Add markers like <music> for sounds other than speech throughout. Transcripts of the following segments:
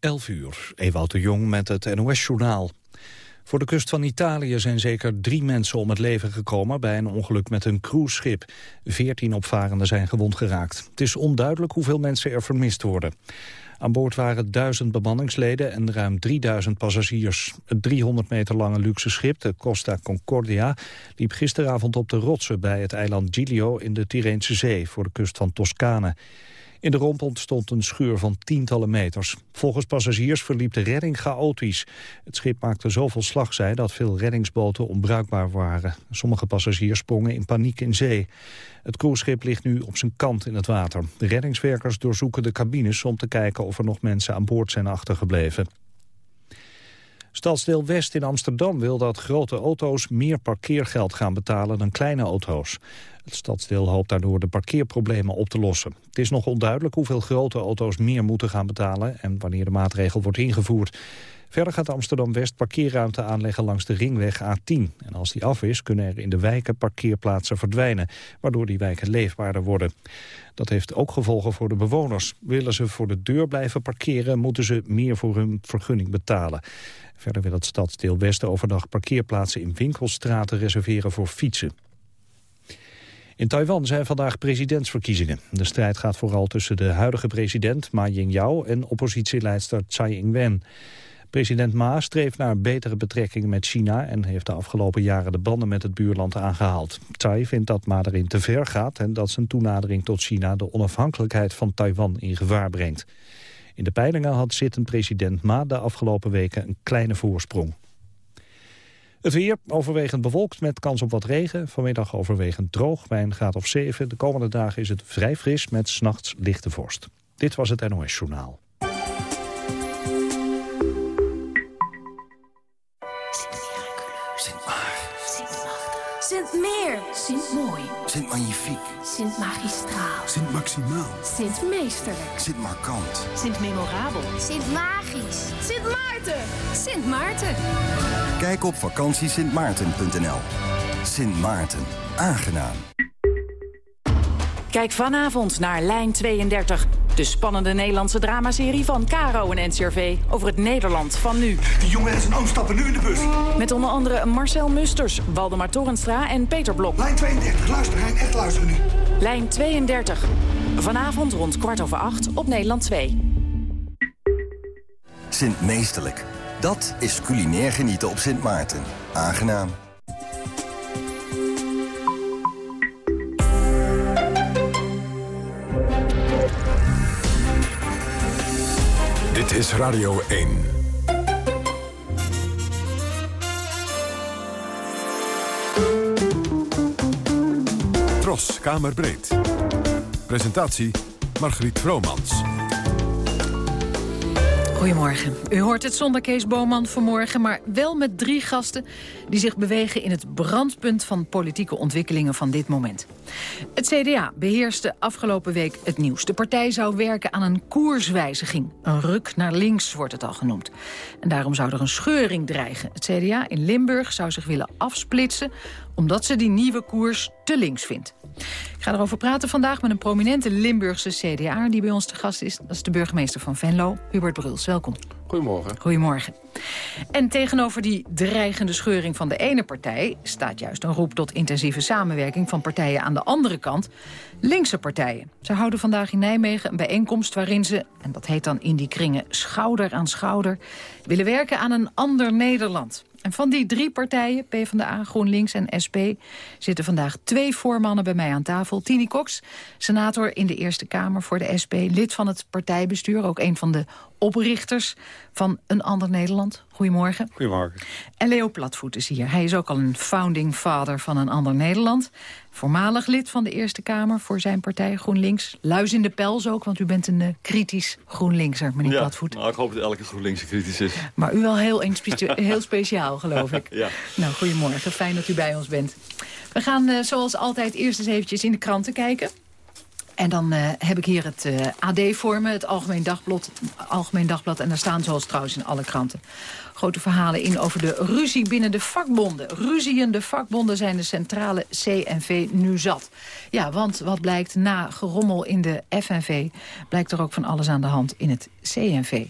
11 uur, Ewout de Jong met het NOS-journaal. Voor de kust van Italië zijn zeker drie mensen om het leven gekomen... bij een ongeluk met een cruiseschip. Veertien opvarenden zijn gewond geraakt. Het is onduidelijk hoeveel mensen er vermist worden. Aan boord waren duizend bemanningsleden en ruim 3000 passagiers. Het 300 meter lange luxe schip, de Costa Concordia... liep gisteravond op de rotsen bij het eiland Giglio in de Tireense Zee... voor de kust van Toscane. In de romp ontstond een scheur van tientallen meters. Volgens passagiers verliep de redding chaotisch. Het schip maakte zoveel slagzij dat veel reddingsboten onbruikbaar waren. Sommige passagiers sprongen in paniek in zee. Het cruiseschip ligt nu op zijn kant in het water. De reddingswerkers doorzoeken de cabines om te kijken of er nog mensen aan boord zijn achtergebleven. Stadsdeel West in Amsterdam wil dat grote auto's meer parkeergeld gaan betalen dan kleine auto's. Het stadsdeel hoopt daardoor de parkeerproblemen op te lossen. Het is nog onduidelijk hoeveel grote auto's meer moeten gaan betalen en wanneer de maatregel wordt ingevoerd. Verder gaat Amsterdam-West parkeerruimte aanleggen langs de ringweg A10. En als die af is, kunnen er in de wijken parkeerplaatsen verdwijnen, waardoor die wijken leefbaarder worden. Dat heeft ook gevolgen voor de bewoners. Willen ze voor de deur blijven parkeren, moeten ze meer voor hun vergunning betalen. Verder wil het stadsdeel Westen overdag parkeerplaatsen in winkelstraten reserveren voor fietsen. In Taiwan zijn vandaag presidentsverkiezingen. De strijd gaat vooral tussen de huidige president Ma Ying-jeou en oppositieleidster Tsai Ing-wen. President Ma streeft naar betere betrekkingen met China... en heeft de afgelopen jaren de banden met het buurland aangehaald. Tsai vindt dat Ma erin te ver gaat... en dat zijn toenadering tot China de onafhankelijkheid van Taiwan in gevaar brengt. In de peilingen had zittend president Ma de afgelopen weken een kleine voorsprong. Het weer overwegend bewolkt met kans op wat regen. Vanmiddag overwegend droog bij een graad of 7. De komende dagen is het vrij fris met s'nachts lichte vorst. Dit was het NOS Journaal. Sint-Meer. Sint-Mooi. Sint-Magnifiek. Sint-Magistraal. Sint-Maximaal. Sint-Meesterlijk. Sint-Markant. Sint-Memorabel. Sint-Magisch. Sint Maarten. Sint Maarten. Kijk op vakantiesintmaarten.nl. Sint Maarten. Aangenaam. Kijk vanavond naar Lijn 32. De spannende Nederlandse dramaserie van Caro en NCRV over het Nederland van nu. Die jongen en zijn oom stappen nu in de bus. Met onder andere Marcel Musters, Waldemar Torenstra en Peter Blok. Lijn 32, luister Hein, echt luisteren nu. Lijn 32. Vanavond rond kwart over acht op Nederland 2. Sint Meesterlijk. Dat is culinair genieten op Sint Maarten. Aangenaam. Dit is Radio 1. Tros, Kamerbreed. Presentatie Margriet Vromans. Goedemorgen. U hoort het zonder Kees Boman vanmorgen, maar wel met drie gasten... die zich bewegen in het brandpunt van politieke ontwikkelingen van dit moment. Het CDA beheerste afgelopen week het nieuws. De partij zou werken aan een koerswijziging. Een ruk naar links wordt het al genoemd. En daarom zou er een scheuring dreigen. Het CDA in Limburg zou zich willen afsplitsen omdat ze die nieuwe koers te links vindt. Ik ga erover praten vandaag met een prominente Limburgse CDA... die bij ons te gast is. Dat is de burgemeester van Venlo, Hubert Bruls. Welkom. Goedemorgen. Goedemorgen. En tegenover die dreigende scheuring van de ene partij... staat juist een roep tot intensieve samenwerking van partijen aan de andere kant. Linkse partijen. Ze houden vandaag in Nijmegen een bijeenkomst waarin ze... en dat heet dan in die kringen schouder aan schouder... willen werken aan een ander Nederland. En van die drie partijen, PvdA, GroenLinks en SP... zitten vandaag twee voormannen bij mij aan tafel. Tini Cox, senator in de Eerste Kamer voor de SP... lid van het partijbestuur, ook een van de oprichters van Een Ander Nederland. Goedemorgen. Goedemorgen. En Leo Platvoet is hier. Hij is ook al een founding father van Een Ander Nederland. Voormalig lid van de Eerste Kamer voor zijn partij GroenLinks. Luis in de pels ook, want u bent een uh, kritisch GroenLinkser, meneer ja, Platvoet. Nou, ik hoop dat elke GroenLinkse kritisch is. Maar u wel heel, <laughs> heel speciaal, geloof ik. ja. Nou, goedemorgen. Fijn dat u bij ons bent. We gaan uh, zoals altijd eerst eens eventjes in de kranten kijken. En dan uh, heb ik hier het uh, AD voor het Algemeen Dagblad, Algemeen Dagblad. En daar staan zoals trouwens in alle kranten grote verhalen in over de ruzie binnen de vakbonden. Ruziende vakbonden zijn de centrale CNV nu zat. Ja, want wat blijkt na gerommel in de FNV... blijkt er ook van alles aan de hand in het CNV.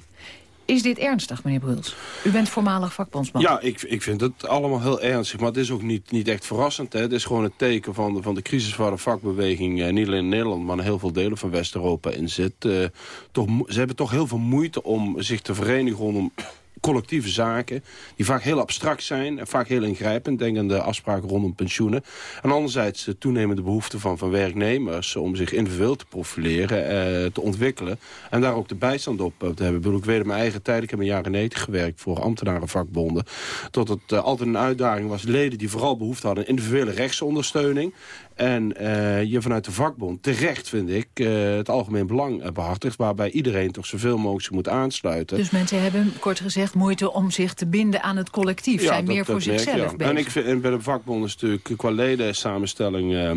Is dit ernstig, meneer Bruls? U bent voormalig vakbondsman. Ja, ik, ik vind het allemaal heel ernstig. Maar het is ook niet, niet echt verrassend. Hè. Het is gewoon een teken van de, van de crisis waar de vakbeweging... Eh, niet alleen in Nederland, maar in heel veel delen van West-Europa in zit. Eh, toch, ze hebben toch heel veel moeite om zich te verenigen rondom collectieve zaken... die vaak heel abstract zijn en vaak heel ingrijpend. Denk aan de afspraken rondom pensioenen. En anderzijds de toenemende behoefte van, van werknemers... om zich individueel te profileren, eh, te ontwikkelen... en daar ook de bijstand op eh, te hebben. Ik, bedoel, ik weet in mijn eigen tijd, ik heb in jaren 90 gewerkt... voor ambtenarenvakbonden, dat het uh, altijd een uitdaging was... leden die vooral behoefte hadden aan individuele rechtsondersteuning... En uh, je vanuit de vakbond terecht, vind ik, het algemeen belang behartigt... waarbij iedereen toch zoveel mogelijk moet aansluiten. Dus mensen hebben, kort gezegd, moeite om zich te binden aan het collectief. Ja, zijn meer voor zichzelf ja. bezig. En, ik vind, en bij de vakbond is natuurlijk qua leden samenstelling... Uh,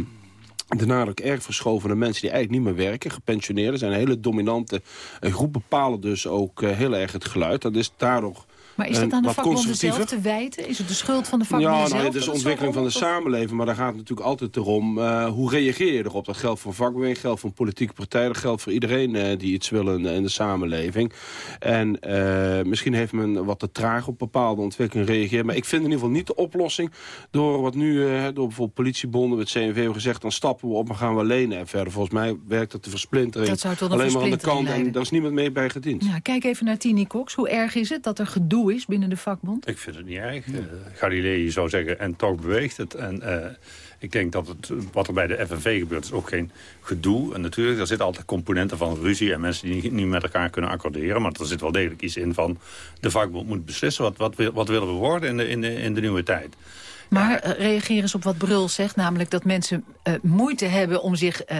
de nadruk erg verschoven naar mensen die eigenlijk niet meer werken. Gepensioneerden zijn een hele dominante groep. Bepalen dus ook heel erg het geluid. Dat is daardoor maar is dat aan de vakbonden zelf te wijten? Is het de schuld van de vakbonden ja, zelf? Ja, het is de ontwikkeling van de samenleving. Maar daar gaat het natuurlijk altijd erom, uh, hoe reageer je erop? Dat geldt voor vakbeweging, geldt voor een politieke partij... dat geldt voor iedereen uh, die iets wil in, in de samenleving. En uh, misschien heeft men wat te traag op bepaalde ontwikkelingen reageerd. Maar ik vind in ieder geval niet de oplossing... door wat nu door bijvoorbeeld politiebonden, het CNV hebben gezegd... dan stappen we op en gaan we lenen en verder. Volgens mij werkt dat de versplintering dat zou tot alleen maar aan de kant. Leiden. En daar is niemand mee bij gediend. Ja, kijk even naar Tini Cox. Hoe erg is het dat er gedoe is binnen de vakbond? Ik vind het niet erg. Uh, Galilei zou zeggen, en toch beweegt het. En uh, ik denk dat het, wat er bij de FNV gebeurt, is ook geen gedoe. En natuurlijk, er zitten altijd componenten van ruzie... en mensen die niet, niet met elkaar kunnen accorderen. Maar er zit wel degelijk iets in van... de vakbond moet beslissen, wat, wat, wat willen we worden in de, in, de, in de nieuwe tijd. Maar uh, reageer eens op wat Brul zegt, namelijk dat mensen uh, moeite hebben om zich uh,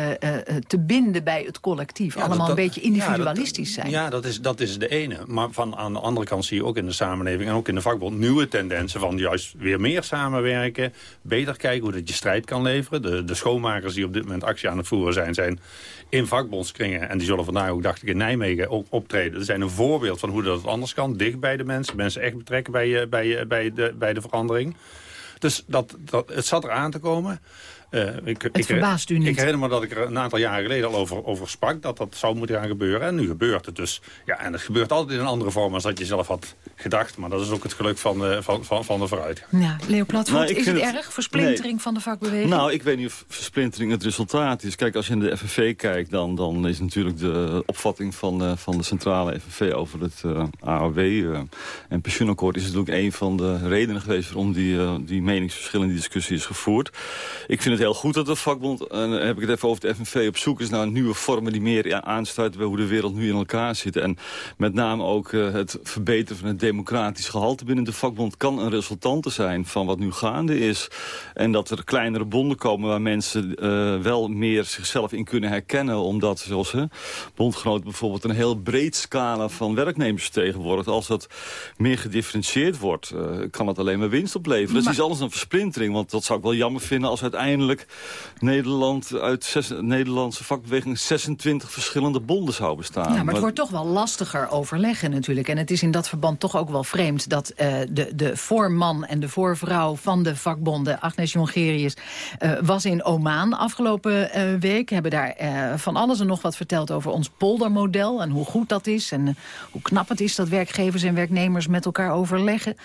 te binden bij het collectief. Ja, Allemaal dat, een beetje individualistisch ja, zijn. Ja, dat is, dat is de ene. Maar van, aan de andere kant zie je ook in de samenleving en ook in de vakbond nieuwe tendensen van juist weer meer samenwerken. Beter kijken hoe dat je strijd kan leveren. De, de schoonmakers die op dit moment actie aan het voeren zijn, zijn in vakbondskringen. En die zullen vandaag ook, dacht ik, in Nijmegen ook optreden. Er zijn een voorbeeld van hoe dat anders kan. Dicht bij de mensen. Mensen echt betrekken bij, bij, bij, de, bij de verandering. Dus dat, dat, het zat er aan te komen. Uh, ik, het ik, verbaast u niet. Ik herinner me dat ik er een aantal jaren geleden al over, over sprak... dat dat zou moeten gaan gebeuren. En nu gebeurt het dus. Ja, en het gebeurt altijd in een andere vorm als dat je zelf had gedacht. Maar dat is ook het geluk van de, van, van, van de vooruitgang. Ja, Leo Platvoort, nou, is het, het erg? Versplintering nee. van de vakbeweging? Nou, ik weet niet of versplintering het resultaat is. Kijk, als je in de FNV kijkt... dan, dan is natuurlijk de opvatting van de, van de centrale FNV... over het uh, AOW uh, en pensioenakkoord... is natuurlijk een van de redenen geweest... waarom die, uh, die meningsverschil in die discussie is gevoerd. Ik vind het heel goed dat de vakbond, en dan heb ik het even over de FNV... op zoek is naar nieuwe vormen die meer aansluiten... bij hoe de wereld nu in elkaar zit. En met name ook uh, het verbeteren van het democratisch gehalte binnen de vakbond... kan een resultante zijn van wat nu gaande is. En dat er kleinere bonden komen waar mensen uh, wel meer zichzelf in kunnen herkennen... omdat, zoals hè, bondgenoot bijvoorbeeld, een heel breed scala van werknemers vertegenwoordigt. Als dat meer gedifferentieerd wordt, uh, kan het alleen maar winst opleveren. Maar... Dat is iets anders dan versplintering, want dat zou ik wel jammer vinden... als uiteindelijk Nederland uit zes, Nederlandse vakbeweging 26 verschillende bonden zou bestaan. Ja, maar het maar... wordt toch wel lastiger overleggen natuurlijk. En het is in dat verband toch ook wel vreemd dat uh, de, de voorman en de voorvrouw van de vakbonden, Agnes Jongerius, uh, was in Oman afgelopen uh, week. Hebben daar van alles en nog wat verteld over ons poldermodel en hoe goed dat is. En hoe knap het is dat werkgevers en werknemers met elkaar overleggen.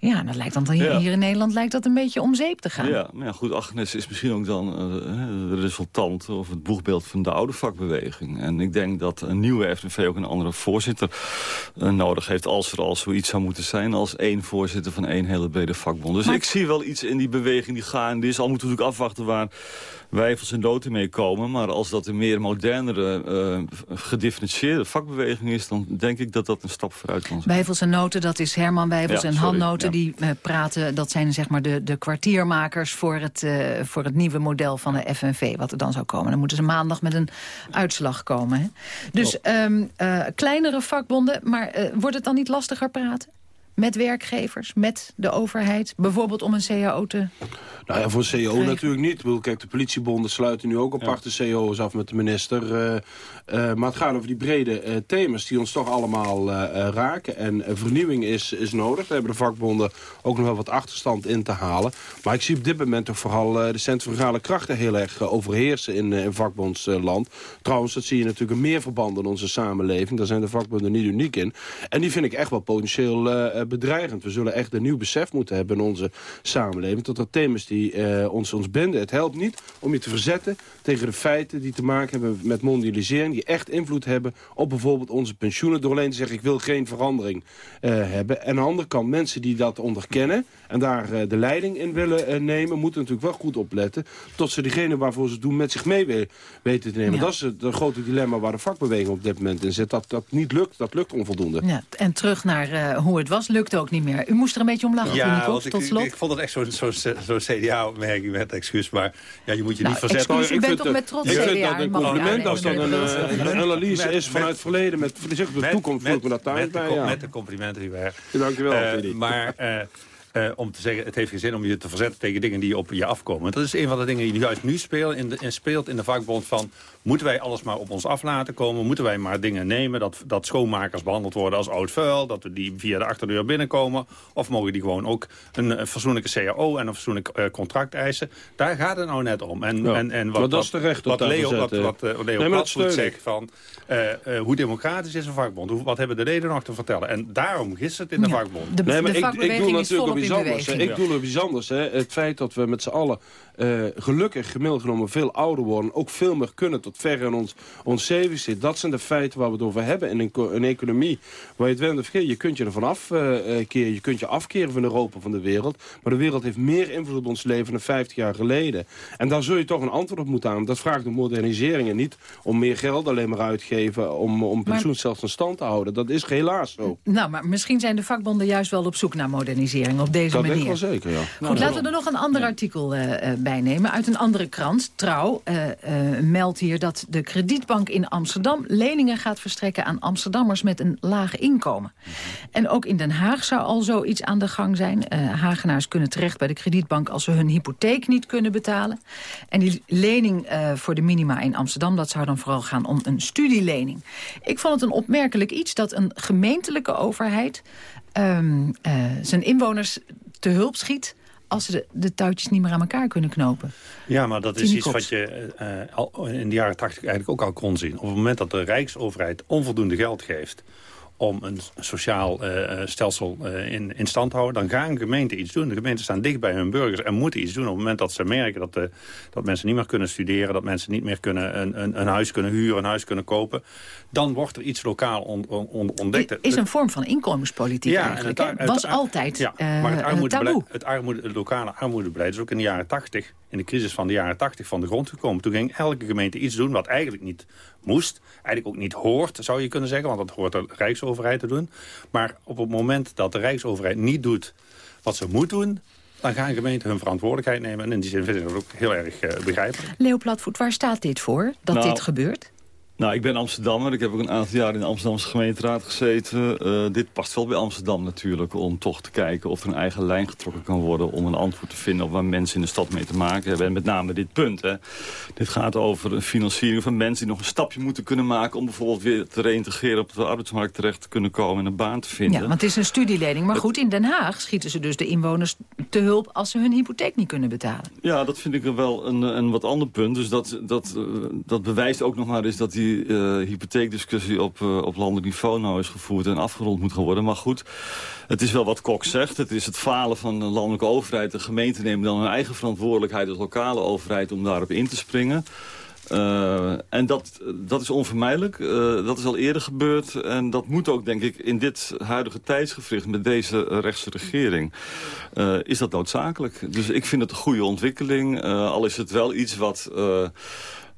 Ja, dat lijkt dan hier, ja. hier in Nederland lijkt dat een beetje om zeep te gaan. Ja, maar ja, goed, Agnes is misschien ook dan uh, de resultant of het boegbeeld van de oude vakbeweging. En ik denk dat een nieuwe FNV ook een andere voorzitter uh, nodig heeft... als er al zoiets zou moeten zijn als één voorzitter van één hele brede vakbond. Dus maar... ik zie wel iets in die beweging die gaande is. Al moeten we natuurlijk afwachten waar wijfels en doten mee komen. Maar als dat een meer modernere, uh, gedifferentieerde vakbeweging is... dan denk ik dat dat een stap vooruit kan zijn. Wijfels en noten, dat is Herman Wijfels ja, en Han Noten ja. die uh, praten. Dat zijn zeg maar de, de kwartiermakers voor het, uh, voor het nieuwe model van de FNV. Wat er dan zou komen. Dan moeten ze maandag met een uitslag komen. Hè? Dus um, kleinere vakbonden, maar wordt het dan niet lastiger praten? Met werkgevers, met de overheid? Bijvoorbeeld om een CAO te... Nou ja, voor een CAO natuurlijk niet. Ik bedoel, kijk, de politiebonden sluiten nu ook aparte ja. CAO's af met de minister. Uh, uh, maar het gaat over die brede uh, thema's die ons toch allemaal raken. En vernieuwing is, is nodig. Daar hebben de vakbonden ook nog wel wat achterstand in te halen. Maar ik zie op dit moment toch vooral de centrale krachten heel erg overheersen in, in vakbondsland. Trouwens, dat zie je natuurlijk in meer verbanden in onze samenleving. Daar zijn de vakbonden niet uniek in. En die vind ik echt wel potentieel bedreigend. We zullen echt een nieuw besef moeten hebben in onze samenleving. Tot er thema's die uh, ons, ons binden. Het helpt niet om je te verzetten tegen de feiten die te maken hebben met mondialisering. Die echt invloed hebben op bijvoorbeeld onze pensioenen. Door alleen te zeggen ik wil geen verandering uh, hebben. En aan de andere kant mensen die dat onderkennen en daar uh, de leiding in willen nemen. Moeten natuurlijk wel goed opletten. Tot ze diegene waarvoor ze het doen met zich mee weten te nemen. Ja. Dat is het, het grote dilemma waar de vakbeweging op dit moment in zit. Dat dat niet lukt, dat lukt onvoldoende. Ja, en terug naar hoe het was, lukte ook niet meer. U moest er een beetje om lachen, ja, ik, tot slot. Ik, ik vond het echt zo'n zo, zo, zo CDA-opmerking met excuus. Maar ja, je moet je nou, niet verzetten. Excuus, u bent toch met trots Ik CDA? vind dat een compliment als dat een, een analyse is vanuit het verleden. Met de toekomst voel ik me dat thuis bij. Ja. Met de complimenten die wij Dankjewel, uh, Maar... Uh, uh, om te zeggen, het heeft geen zin om je te verzetten tegen dingen die op je afkomen. Dat is een van de dingen die juist nu spelen in de, in speelt in de vakbond van... moeten wij alles maar op ons af laten komen? Moeten wij maar dingen nemen dat, dat schoonmakers behandeld worden als oud vuil? Dat we die via de achterdeur binnenkomen? Of mogen die gewoon ook een, een fatsoenlijke CAO en een fatsoenlijk uh, contract eisen? Daar gaat het nou net om. En, ja, en, en wat, maar dat is terecht wat, wat Leo, wat, wat, uh, Leo nee, zegt van... Uh, hoe democratisch is een vakbond? Hoe, wat hebben de leden nog te vertellen? En daarom is het in de ja, vakbond. De, nee, maar de ik, ik doe is natuurlijk op iets in anders. Ik doe op iets anders. Hè. Het feit dat we met z'n allen uh, gelukkig gemiddeld genomen veel ouder worden. Ook veel meer kunnen tot ver in ons, ons zeven zit. Dat zijn de feiten waar we het over hebben. In een, een economie waar je het wel vergeet. Je kunt je ervan afkeren. Uh, je kunt je afkeren van Europa, van de wereld. Maar de wereld heeft meer invloed op ons leven dan 50 jaar geleden. En daar zul je toch een antwoord op moeten aan. Dat vraagt om modernisering en niet om meer geld alleen maar uitgeven... om, om pensioenstelsel in stand te houden. Dat is helaas zo. Nou, maar misschien zijn de vakbonden juist wel op zoek naar modernisering op deze dat manier. Dat denk ik wel zeker, ja. Goed, nou, laten we er nog een ander artikel uh, Uit een andere krant, Trouw, uh, uh, meldt hier dat de kredietbank in Amsterdam... leningen gaat verstrekken aan Amsterdammers met een laag inkomen. En ook in Den Haag zou al zoiets aan de gang zijn. Hagenaars kunnen terecht bij de kredietbank als ze hun hypotheek niet kunnen betalen. En die lening voor de minima in Amsterdam... dat zou dan vooral gaan om een studielening. Ik vond het een opmerkelijk iets dat een gemeentelijke overheid... Um, zijn inwoners te hulp schiet als ze de, de, touwtjes niet meer aan elkaar kunnen knopen. Ja, maar dat is iets wat je uh, al in de jaren tachtig eigenlijk ook al kon zien. Op het moment dat de Rijksoverheid onvoldoende geld geeft om een sociaal uh, stelsel uh, in, in stand te houden... dan gaan gemeenten iets doen. De gemeenten staan dicht bij hun burgers en moeten iets doen. Op het moment dat ze merken dat, de, dat mensen niet meer kunnen studeren... dat mensen niet meer kunnen een, een, een huis kunnen huren, een huis kunnen kopen... dan wordt er iets lokaal on, on, ontdekt. Is een vorm van inkomenspolitiek ja, eigenlijk. Het, het, was altijd ja, maar het, armoedebeleid, het, armoede, het lokale armoedebeleid is ook in de jaren 80... in de crisis van de jaren 80 van de grond gekomen. Toen ging elke gemeente iets doen wat eigenlijk niet moest. Eigenlijk ook niet hoort, zou je kunnen zeggen. Want dat hoort de Rijksoverheid te doen. Maar op het moment dat de Rijksoverheid niet doet wat ze moet doen dan gaan gemeenten hun verantwoordelijkheid nemen. En in die zin vind ik dat ook heel erg uh, begrijpelijk. Leo Platvoet, waar staat dit voor, dat nou, dit gebeurt? Nou, ik ben Amsterdammer. Ik heb ook een aantal jaar in de Amsterdamse gemeenteraad gezeten. Uh, dit past wel bij Amsterdam natuurlijk. Om toch te kijken of er een eigen lijn getrokken kan worden... om een antwoord te vinden op waar mensen in de stad mee te maken hebben. En met name dit punt. Hè. Dit gaat over een financiering van mensen die nog een stapje moeten kunnen maken... om bijvoorbeeld weer te reïntegreren op de arbeidsmarkt terecht te kunnen komen... en een baan te vinden. Ja, want het is een studielening. Maar goed, in Den Haag schieten ze dus de inwoners te hulp... als ze hun hypotheek niet kunnen betalen. Ja, dat vind ik wel een, een wat ander punt. Dus dat, dat, dat bewijst ook nog maar eens dat die uh, hypotheekdiscussie op, uh, op landelijk niveau nou is gevoerd en afgerond moet gaan worden. Maar goed, het is wel wat Kok zegt. Het is het falen van de landelijke overheid. De gemeente neemt dan hun eigen verantwoordelijkheid als lokale overheid om daarop in te springen. Uh, en dat, dat is onvermijdelijk. Dat is al eerder gebeurd. En dat moet ook, denk ik, in dit huidige tijdsgevricht... met deze rechtse regering, is dat noodzakelijk. Dus ik vind het een goede ontwikkeling. al is het wel iets wat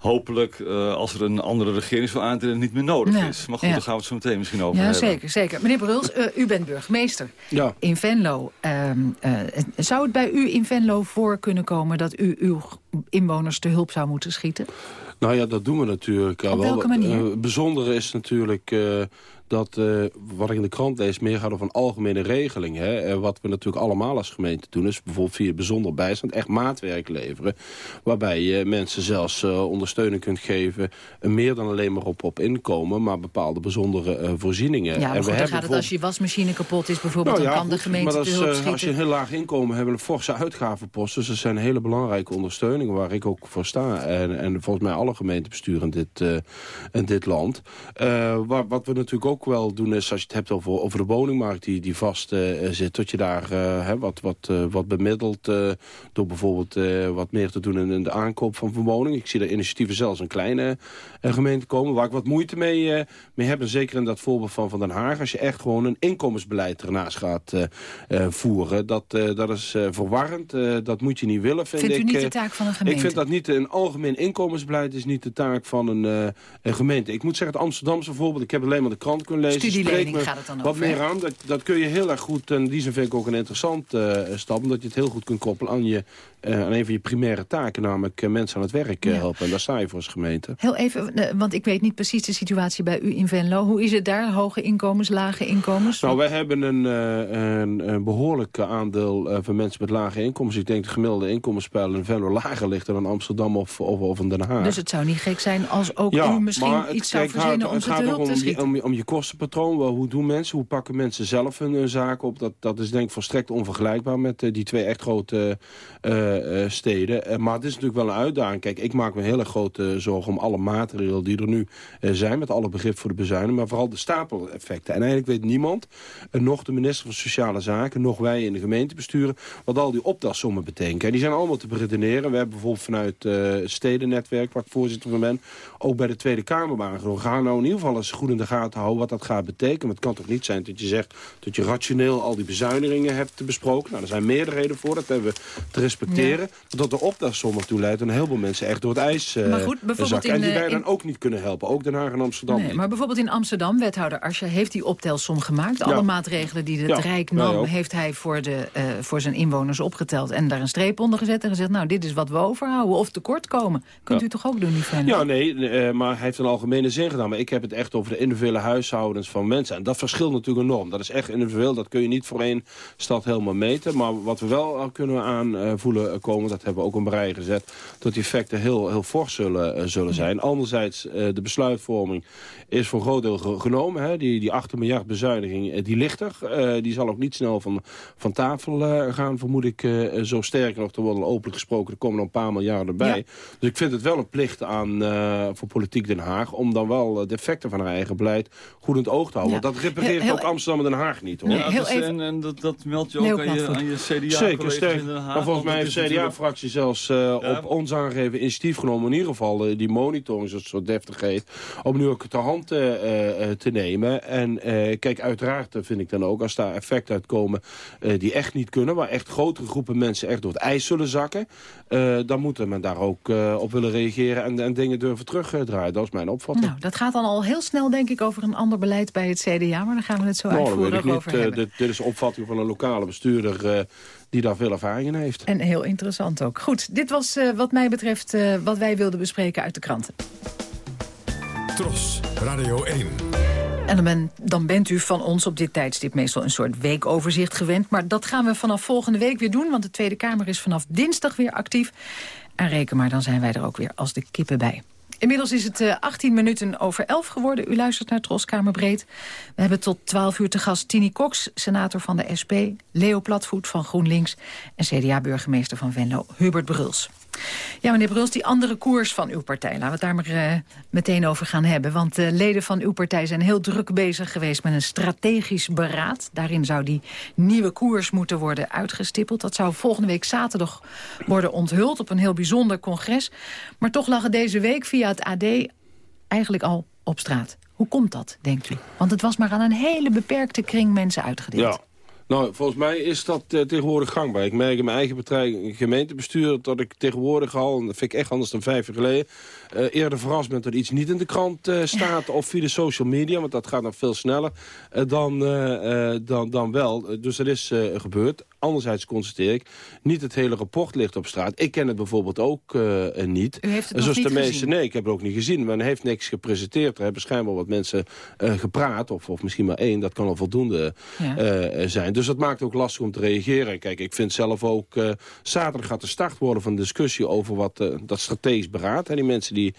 hopelijk, uh, als er een andere regering zou aantreden, niet meer nodig ja. is. Maar goed, ja. daar gaan we het zo meteen misschien over ja, hebben. Zeker, zeker. Meneer Bruls, uh, u bent burgemeester ja. in Venlo. Uh, zou het bij u in Venlo voor kunnen komen dat u uw inwoners te hulp zou moeten schieten? Nou ja, dat doen we natuurlijk. Op wel. welke manier? Het bijzondere is natuurlijk dat uh, wat ik in de krant lees meer gaat over een algemene regeling. Hè? Wat we natuurlijk allemaal als gemeente doen is bijvoorbeeld via bijzonder bijstand echt maatwerk leveren. Waarbij je mensen zelfs uh, ondersteuning kunt geven. meer dan alleen maar op, op inkomen, maar bepaalde bijzondere voorzieningen. Ja, maar en goed, dan gaat het als je wasmachine kapot is bijvoorbeeld, nou, ja, dan kan de gemeente maar dat is, Als je een heel laag inkomen hebben, een forse uitgavenpost. Dus dat zijn hele belangrijke ondersteuningen waar ik ook voor sta. En, en volgens mij alle gemeentebesturen in dit, in dit land. Waar, wat we natuurlijk ook wel doen is, als je het hebt over, over de woningmarkt die, die vast uh, zit, dat je daar uh, hè, wat, wat, uh, wat bemiddelt door bijvoorbeeld wat meer te doen in, in de aankoop van woningen. Ik zie daar initiatieven zelfs een kleine gemeente komen, waar ik wat moeite mee, mee heb. En zeker in dat voorbeeld van, van Den Haag, als je echt gewoon een inkomensbeleid ernaast gaat voeren, dat, dat is verwarrend. dat moet je niet willen, vind Vindt ik. u niet de taak van een gemeente? Ik vind dat niet een algemeen inkomensbeleid is niet de taak van een, een gemeente. Ik moet zeggen, het Amsterdamse voorbeeld, ik heb alleen maar de krant Studielening gaat het dan wat over. meer aan. Dat, dat kun je heel erg goed, en die vind ik ook een interessant uh, stap... omdat je het heel goed kunt koppelen aan, je, aan een van je primaire taken... namelijk uh, mensen aan het werk ja. helpen. En daar sta je voor als gemeente. Heel even, want ik weet niet precies de situatie bij u in Venlo. Hoe is het daar? Hoge inkomens, lage inkomens? Nou, wij hebben een, een, een behoorlijk aandeel van mensen met lage inkomens. Ik denk de gemiddelde inkomenspeil in Venlo lager ligt... dan in Amsterdam of, of, of in Den Haag. Dus het zou niet gek zijn als ook ja, u misschien iets zou verzinnen om ze te hulp te schieten? Om, om je kostenpatroon, wel, hoe doen mensen, hoe pakken mensen zelf hun, hun zaken op? Dat, dat is denk ik volstrekt onvergelijkbaar met die twee echt grote uh, uh, steden. maar het is natuurlijk wel een uitdaging. Kijk, ik maak me heel erg grote zorgen om alle maatregelen die er nu zijn... met alle begrip voor de bezuiniging, maar vooral de stapeleffecten. En eigenlijk weet niemand, nog de minister van Sociale Zaken... nog wij in de gemeentebesturen, wat al die optelsommen betekenen. Die zijn allemaal te beredeneren. We hebben bijvoorbeeld vanuit het Stedennetwerk, waar ik voorzitter van ben... ook bij de Tweede Kamer aangenomen. Gaan nou in ieder geval eens goed in de gaten houden wat dat gaat betekenen. Want het kan toch niet zijn dat je zegt dat je rationeel al die bezuinigingen hebt besproken. Nou, er zijn meerderheden voor, dat hebben we te respecteren. Dat de optelsom ertoe leidt en heel veel mensen echt door het ijs uh, maar goed, bijvoorbeeld zakken. En die wij in, dan ook niet kunnen helpen. Ook Den Haag en Amsterdam nee, niet. Maar bijvoorbeeld in Amsterdam, wethouder Arsja heeft die optelsom gemaakt. Ja. Alle maatregelen die het ja, Rijk nam, heeft hij voor, de, uh, voor zijn inwoners opgeteld. En daar een streep onder gezet en gezegd, nou, dit is wat we overhouden. Of tekort komen. Kunt u toch ook doen, die fan? Ja, nee, uh, maar hij heeft een algemene zin gedaan. Maar ik heb het echt over de individuele huishoudens van mensen. En dat verschilt natuurlijk enorm. Dat is echt individueel. Dat kun je niet voor één stad helemaal meten. Maar wat we wel kunnen aanvoelen komen, dat hebben we ook een brei gezet, dat die effecten heel, heel fors zullen, uh, zullen zijn. Anderzijds, uh, de besluitvorming is voor een groot deel genomen. Hè. Die, die 8 miljard bezuiniging, die ligt er. die zal ook niet snel van, van tafel gaan, vermoed ik. zo sterker nog, er worden openlijk gesproken, er komen nog een paar miljarden bij. Ja. Dus ik vind het wel een plicht aan voor politiek Den Haag, om dan wel de effecten van haar eigen beleid goed in het oog te houden. Ja. Want dat repareert ook Amsterdam en Den Haag niet. Hoor. Nee, heel even... en, en dat, dat meld je ook aan je, aan je CDA Zeker, sterk. In Den Haag, maar volgens mij heeft CDA-fractie zelfs uh, ja. op ons aangegeven initiatief genomen... in ieder geval uh, die monitoring, zoals het zo deftig heet... om nu ook ter hand uh, te nemen. En kijk, uiteraard vind ik dan ook, als daar effecten uitkomen... die echt niet kunnen, waar echt grotere groepen mensen echt door het ijs zullen zakken... dan moet men daar ook op willen reageren en, en dingen durven terugdraaien. Dat is mijn opvatting. Nou, dat gaat dan al heel snel, denk ik, over een ander beleid bij het CDA. Maar dan gaan we het zo nou, uitvoerig niet. over hebben. Dit, dit, is de opvatting van een lokale bestuurder... Die daar veel ervaring in heeft. En heel interessant ook. Goed, dit was uh, wat mij betreft uh, wat wij wilden bespreken uit de kranten. Tros, Radio 1. En dan, ben, dan, bent u van ons op dit tijdstip meestal een soort weekoverzicht gewend. Maar dat gaan we vanaf volgende week weer doen. Want de Tweede Kamer is vanaf dinsdag weer actief. En reken maar, dan zijn wij er ook weer als de kippen bij. Inmiddels is het uh, 18 minuten over 11 geworden. U luistert naar Troskamerbreed. We hebben tot 12 uur te gast Tini Cox, senator van de SP... Leo Platvoet van GroenLinks en CDA-burgemeester van Venlo, Hubert Bruls. Ja, meneer Bruls, die andere koers van uw partij. Laten we het daar maar uh, meteen over gaan hebben. Want uh, leden van uw partij zijn heel druk bezig geweest met een strategisch beraad. Daarin zou die nieuwe koers moeten worden uitgestippeld. Dat zou volgende week zaterdag worden onthuld op een heel bijzonder congres. Maar toch lag het deze week via het AD eigenlijk al op straat. Hoe komt dat, denkt u? Want het was maar aan een hele beperkte kring mensen uitgedeeld. Ja. Nou, volgens mij is dat uh, tegenwoordig gangbaar. Ik merk in mijn eigen gemeentebestuur... dat ik tegenwoordig al, en dat vind ik echt anders dan vijf jaar geleden... Uh, eerder verrast ben dat iets niet in de krant uh, staat... of via de social media, want dat gaat nog veel sneller dan, dan, dan wel. Dus dat is gebeurd. Anderzijds constateer ik, niet het hele rapport ligt op straat. Ik ken het bijvoorbeeld ook uh, niet. U heeft het Zoals niet de meeste, gezien? Nee, ik heb het ook niet gezien. Men heeft niks gepresenteerd. Er hebben schijnbaar wat mensen uh, gepraat. Of, of misschien maar één. Dat kan al voldoende Ja. uh, zijn. Dus dat maakt ook lastig om te reageren. Kijk, ik vind zelf ook... Zaterdag gaat de start worden van een discussie over wat dat strategisch beraad. En die mensen die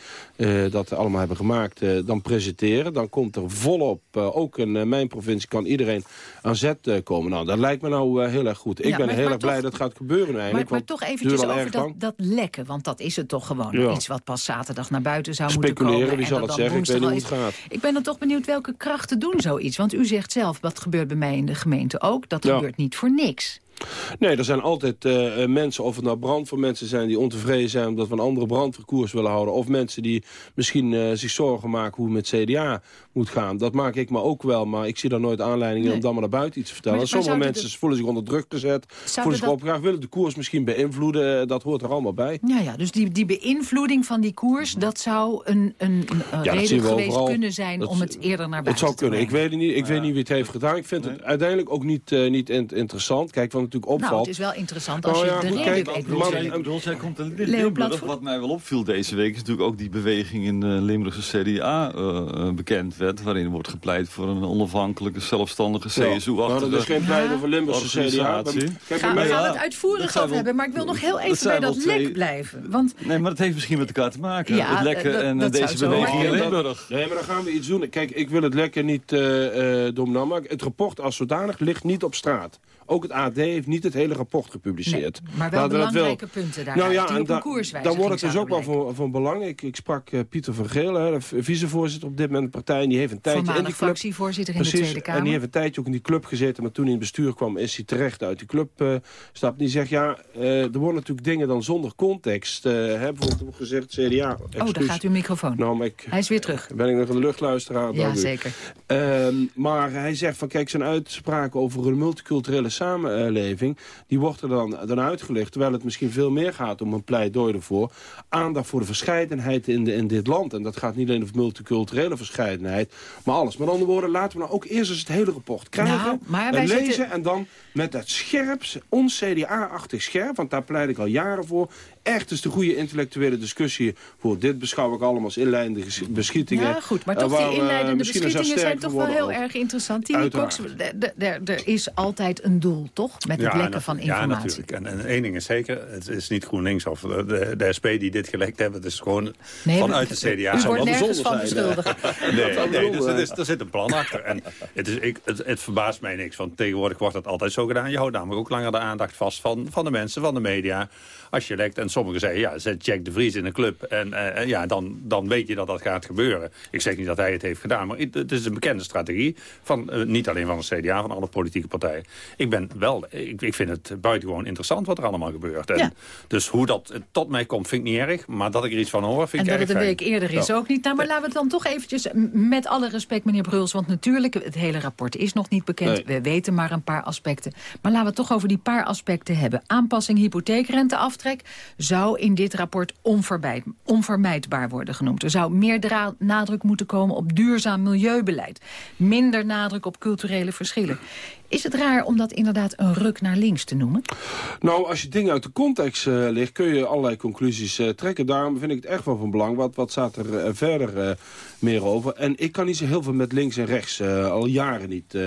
dat allemaal hebben gemaakt, dan presenteren. Dan komt er volop, ook in mijn provincie, kan iedereen aan zet komen. Nou, dat lijkt me nou heel erg goed. Ik Ja, ben heel erg blij dat het gaat gebeuren Maar, eigenlijk. maar toch eventjes over dat, lekken. Want dat is het toch gewoon. Ja. Iets wat pas zaterdag naar buiten zou moeten Speculeren, komen. wie en zal het zeggen? Ik weet niet hoe het gaat. Ik ben dan toch benieuwd welke krachten doen zoiets. Want u zegt zelf, dat gebeurt bij mij in de gemeente ook. Dat gebeurt niet voor niks. Nee, er zijn altijd eh, eh, mensen, of het nou brandweermensen zijn... die ontevreden zijn omdat we een andere brandweerkoers willen houden... of mensen die misschien eh, zich zorgen maken hoe het met CDA moet gaan. Dat maak ik me ook wel, maar ik zie daar nooit aanleiding in... Nee. om dan maar naar buiten iets te vertellen. Maar- maar Sommige mensen voelen zich onder druk gezet, voelen zich dat- willen de koers misschien beïnvloeden, dat hoort er allemaal bij. Ja, ja, dus die, die beïnvloeding van die koers... dat zou een, een, reden geweest overal. kunnen zijn... Dat- om het eerder naar Het buiten zou te kunnen. Ik brengen. weet het niet, ik weet niet wie het heeft gedaan. Ik vind het uiteindelijk ook niet, eh, niet in- interessant. Kijk, wat natuurlijk opvalt... Nou, het is wel interessant als Nou je ja, de reden weet. maar- natuurlijk. Ik bedoel, zij komt Limburg. Wat mij wel opviel deze week is natuurlijk ook die beweging in de Limburgse CDA eh, eh, bekend werd. Waarin wordt gepleit voor een onafhankelijke, zelfstandige Ja, CSU-achtige... nou, dat is geen pleiten voor Limburgse CDA. Kijk, Gaan, we gaan ja, het uitvoerig over hebben, maar ik wil nog heel even bij dat lek blijven. Want Nee, maar dat heeft misschien met elkaar te maken. Ja, het lekken en eh, dat deze beweging in Limburg. Nee, maar dan gaan we iets doen. Kijk, ik wil het lekker niet eh eh dominant maken. Het rapport als zodanig ligt niet op straat. Ook het AD heeft niet het hele rapport gepubliceerd. Nee, maar wel Laten belangrijke punten daaruit, die op en een da- koerswijziging Dan wordt het dus ook wel van, van belang. Ik, ik sprak eh, Pieter van Geel, hè, de vicevoorzitter op dit moment de partij. En die heeft een tijdje in voormalig die club... fractievoorzitter in de Tweede en die Kamer. heeft een tijdje ook in die club gezeten. Maar toen hij in het bestuur kwam, is hij terecht uit die club uh, gestapt. Die zegt, ja, eh, er worden natuurlijk dingen dan zonder context. hè, bijvoorbeeld gezegd, CDA. Oh, daar gaat uw microfoon. Nou, maar ik, Hij is weer terug. ben ik nog in de luchtluisteraar? Ja, zeker. Ehm, maar hij zegt van kijk, zijn uitspraken over een multiculturele samenleving... die wordt er dan, dan uitgelegd, terwijl het misschien veel meer gaat om een pleidooi ervoor. Aandacht voor de verscheidenheid in, de, in dit land. En dat gaat niet alleen over multiculturele verscheidenheid, maar alles. Met andere woorden, laten we nou ook eerst eens het hele rapport krijgen... Nou, maar en lezen zitten- en dan met dat scherp, ons CDA-achtig scherp... want daar pleit ik al jaren voor... echt eens de goede intellectuele discussie voor. Dit beschouw ik allemaal als inleidende beschietingen. Ja, goed, maar eh, toch waar die we inleidende beschietingen zijn toch wel heel ook. erg interessant. Cox, er is altijd een doel, toch? Met het lekken van Ja, informatie. natuurlijk. En, en één ding is zeker, het is niet GroenLinks of de, de, de SP die dit gelekt hebben. Het is gewoon Nee, vanuit we- de CDA. U wordt wel nergens van bijzonder zijn, beschuldigd. <laughs> Nee, dus er, is, er zit een plan achter. En het, is, ik, het, het verbaast mij niks, want tegenwoordig wordt dat altijd zo gedaan. Je houdt namelijk ook langer de aandacht vast van, van de mensen, van de media. Als je lekt, en sommigen zeggen, ja, zet Jack de Vries in een club. En eh, en ja, dan, dan weet je dat dat gaat gebeuren. Ik zeg niet dat hij het heeft gedaan, maar het, het is een bekende strategie. Van, eh, niet alleen van de CDA, van alle politieke partijen. Ik ben wel, ik, ik vind het buitengewoon interessant wat er allemaal gebeurt. En Ja. Dus hoe dat eh, tot mij komt, vind ik niet erg. Maar dat ik er iets van hoor, vind En ik dat erg het een week eerder is Ja. ook niet. Nou, maar laten we het dan toch eventjes, met alle respect meneer Bruls... want natuurlijk, het hele rapport is nog niet bekend. Nee. We weten maar een paar aspecten. Maar laten we het toch over die paar aspecten hebben. Aanpassing zou in dit rapport onvermijd- onvermijdbaar worden genoemd. Er zou meer nadruk moeten komen op duurzaam milieubeleid. Minder nadruk op culturele verschillen. Is het raar om dat inderdaad een ruk naar links te noemen? Nou, als je dingen uit de context eh ligt, kun je allerlei conclusies eh, trekken. Daarom vind ik het echt wel van belang. Wat, wat staat er eh, verder meer over? En ik kan niet zo heel veel met links en rechts. al jaren niet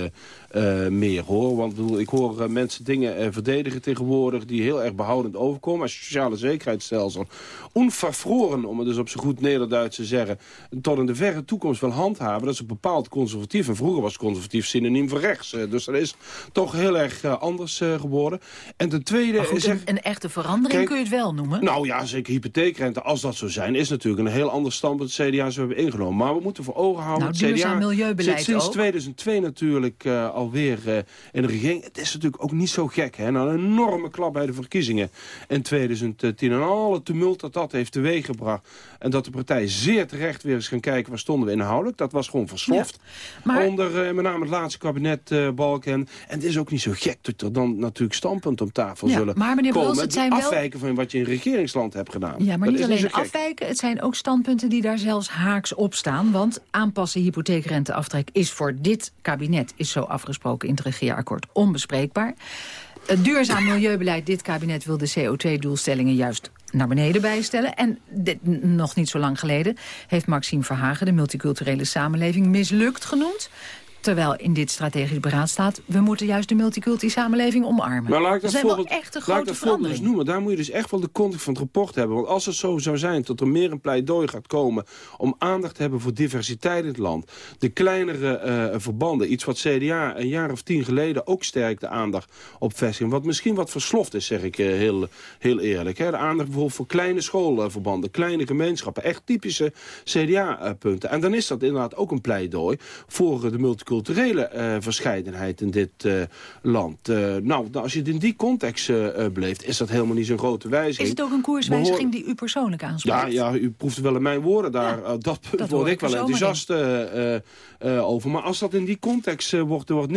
eh, meer hoor. Want ik bedoel, ik hoor eh, mensen dingen eh, verdedigen tegenwoordig... die heel erg behoudend overkomen. Als sociale zekerheidsstelsel onvervroren, om het dus op zo goed Nederduits te zeggen... tot in de verre toekomst wil handhaven. Dat is een bepaald conservatief. En vroeger was conservatief synoniem voor rechts. Dus dat is toch heel erg anders geworden. En ten tweede... Goed, zeg- een, een echte verandering Kijk, kun je het wel noemen. nou ja, zeker hypotheekrente, als dat zo zijn... is natuurlijk een heel ander standpunt het CDA zo hebben ingenomen. Maar we moeten voor ogen houden... Nou, het duurzaam CDA milieubeleid zit sinds ook. 2002 natuurlijk eh, alweer eh, in de regering. Het is natuurlijk ook niet zo gek, hè? Een enorme klap bij de verkiezingen in 2010. 2010 en alle tumult dat dat heeft teweeggebracht. En dat de partijen zeer terecht weer eens gaan kijken waar stonden we inhoudelijk. Dat was gewoon versloft. Maar... Onder met name het laatste kabinet Balken. En het is ook niet zo gek dat er dan natuurlijk standpunt op tafel zullen maar meneer komen. het zijn wel... afwijken van wat je in regeringsland hebt gedaan. Ja, maar niet alleen afwijken. Het zijn ook standpunten die daar zelfs haaks op staan. Want aanpassen hypotheekrenteaftrek is voor dit kabinet... is zo afgesproken in het regeerakkoord onbespreekbaar. Het duurzaam <laughs> milieubeleid, dit kabinet wil de CO2-doelstellingen juist naar beneden bijstellen. En dit, nog niet zo lang geleden heeft Maxime Verhagen de multiculturele samenleving mislukt genoemd. Terwijl in dit strategisch beraad staat... we moeten juist de multiculturele samenleving omarmen. Maar laat ik dat voorbeeld, echt een grote laat dat eens noemen. Daar moet je dus echt wel de context van het rapport hebben. Want als het zo zou zijn dat er meer een pleidooi gaat komen... om aandacht te hebben voor diversiteit in het land... de kleinere uh, verbanden, iets wat CDA een jaar of tien geleden... ook sterk de aandacht op vestigen. Wat misschien wat versloft is, zeg ik uh, heel, heel eerlijk. Hè. De aandacht bijvoorbeeld voor kleine schoolverbanden, kleine gemeenschappen. Echt typische CDA-punten. En dan is dat inderdaad ook een pleidooi voor de multiculturele culturele uh, verscheidenheid in dit uh, land. Uh, nou, als je het in die context beleeft, is dat helemaal niet zo'n grote wijziging. Is het ook een koerswijziging die u persoonlijk aanspreekt? Ja, ja u proeft wel in mijn woorden daar. Ja, dat, dat word ik wel enthousiast over. Maar als dat in die context wordt, wordt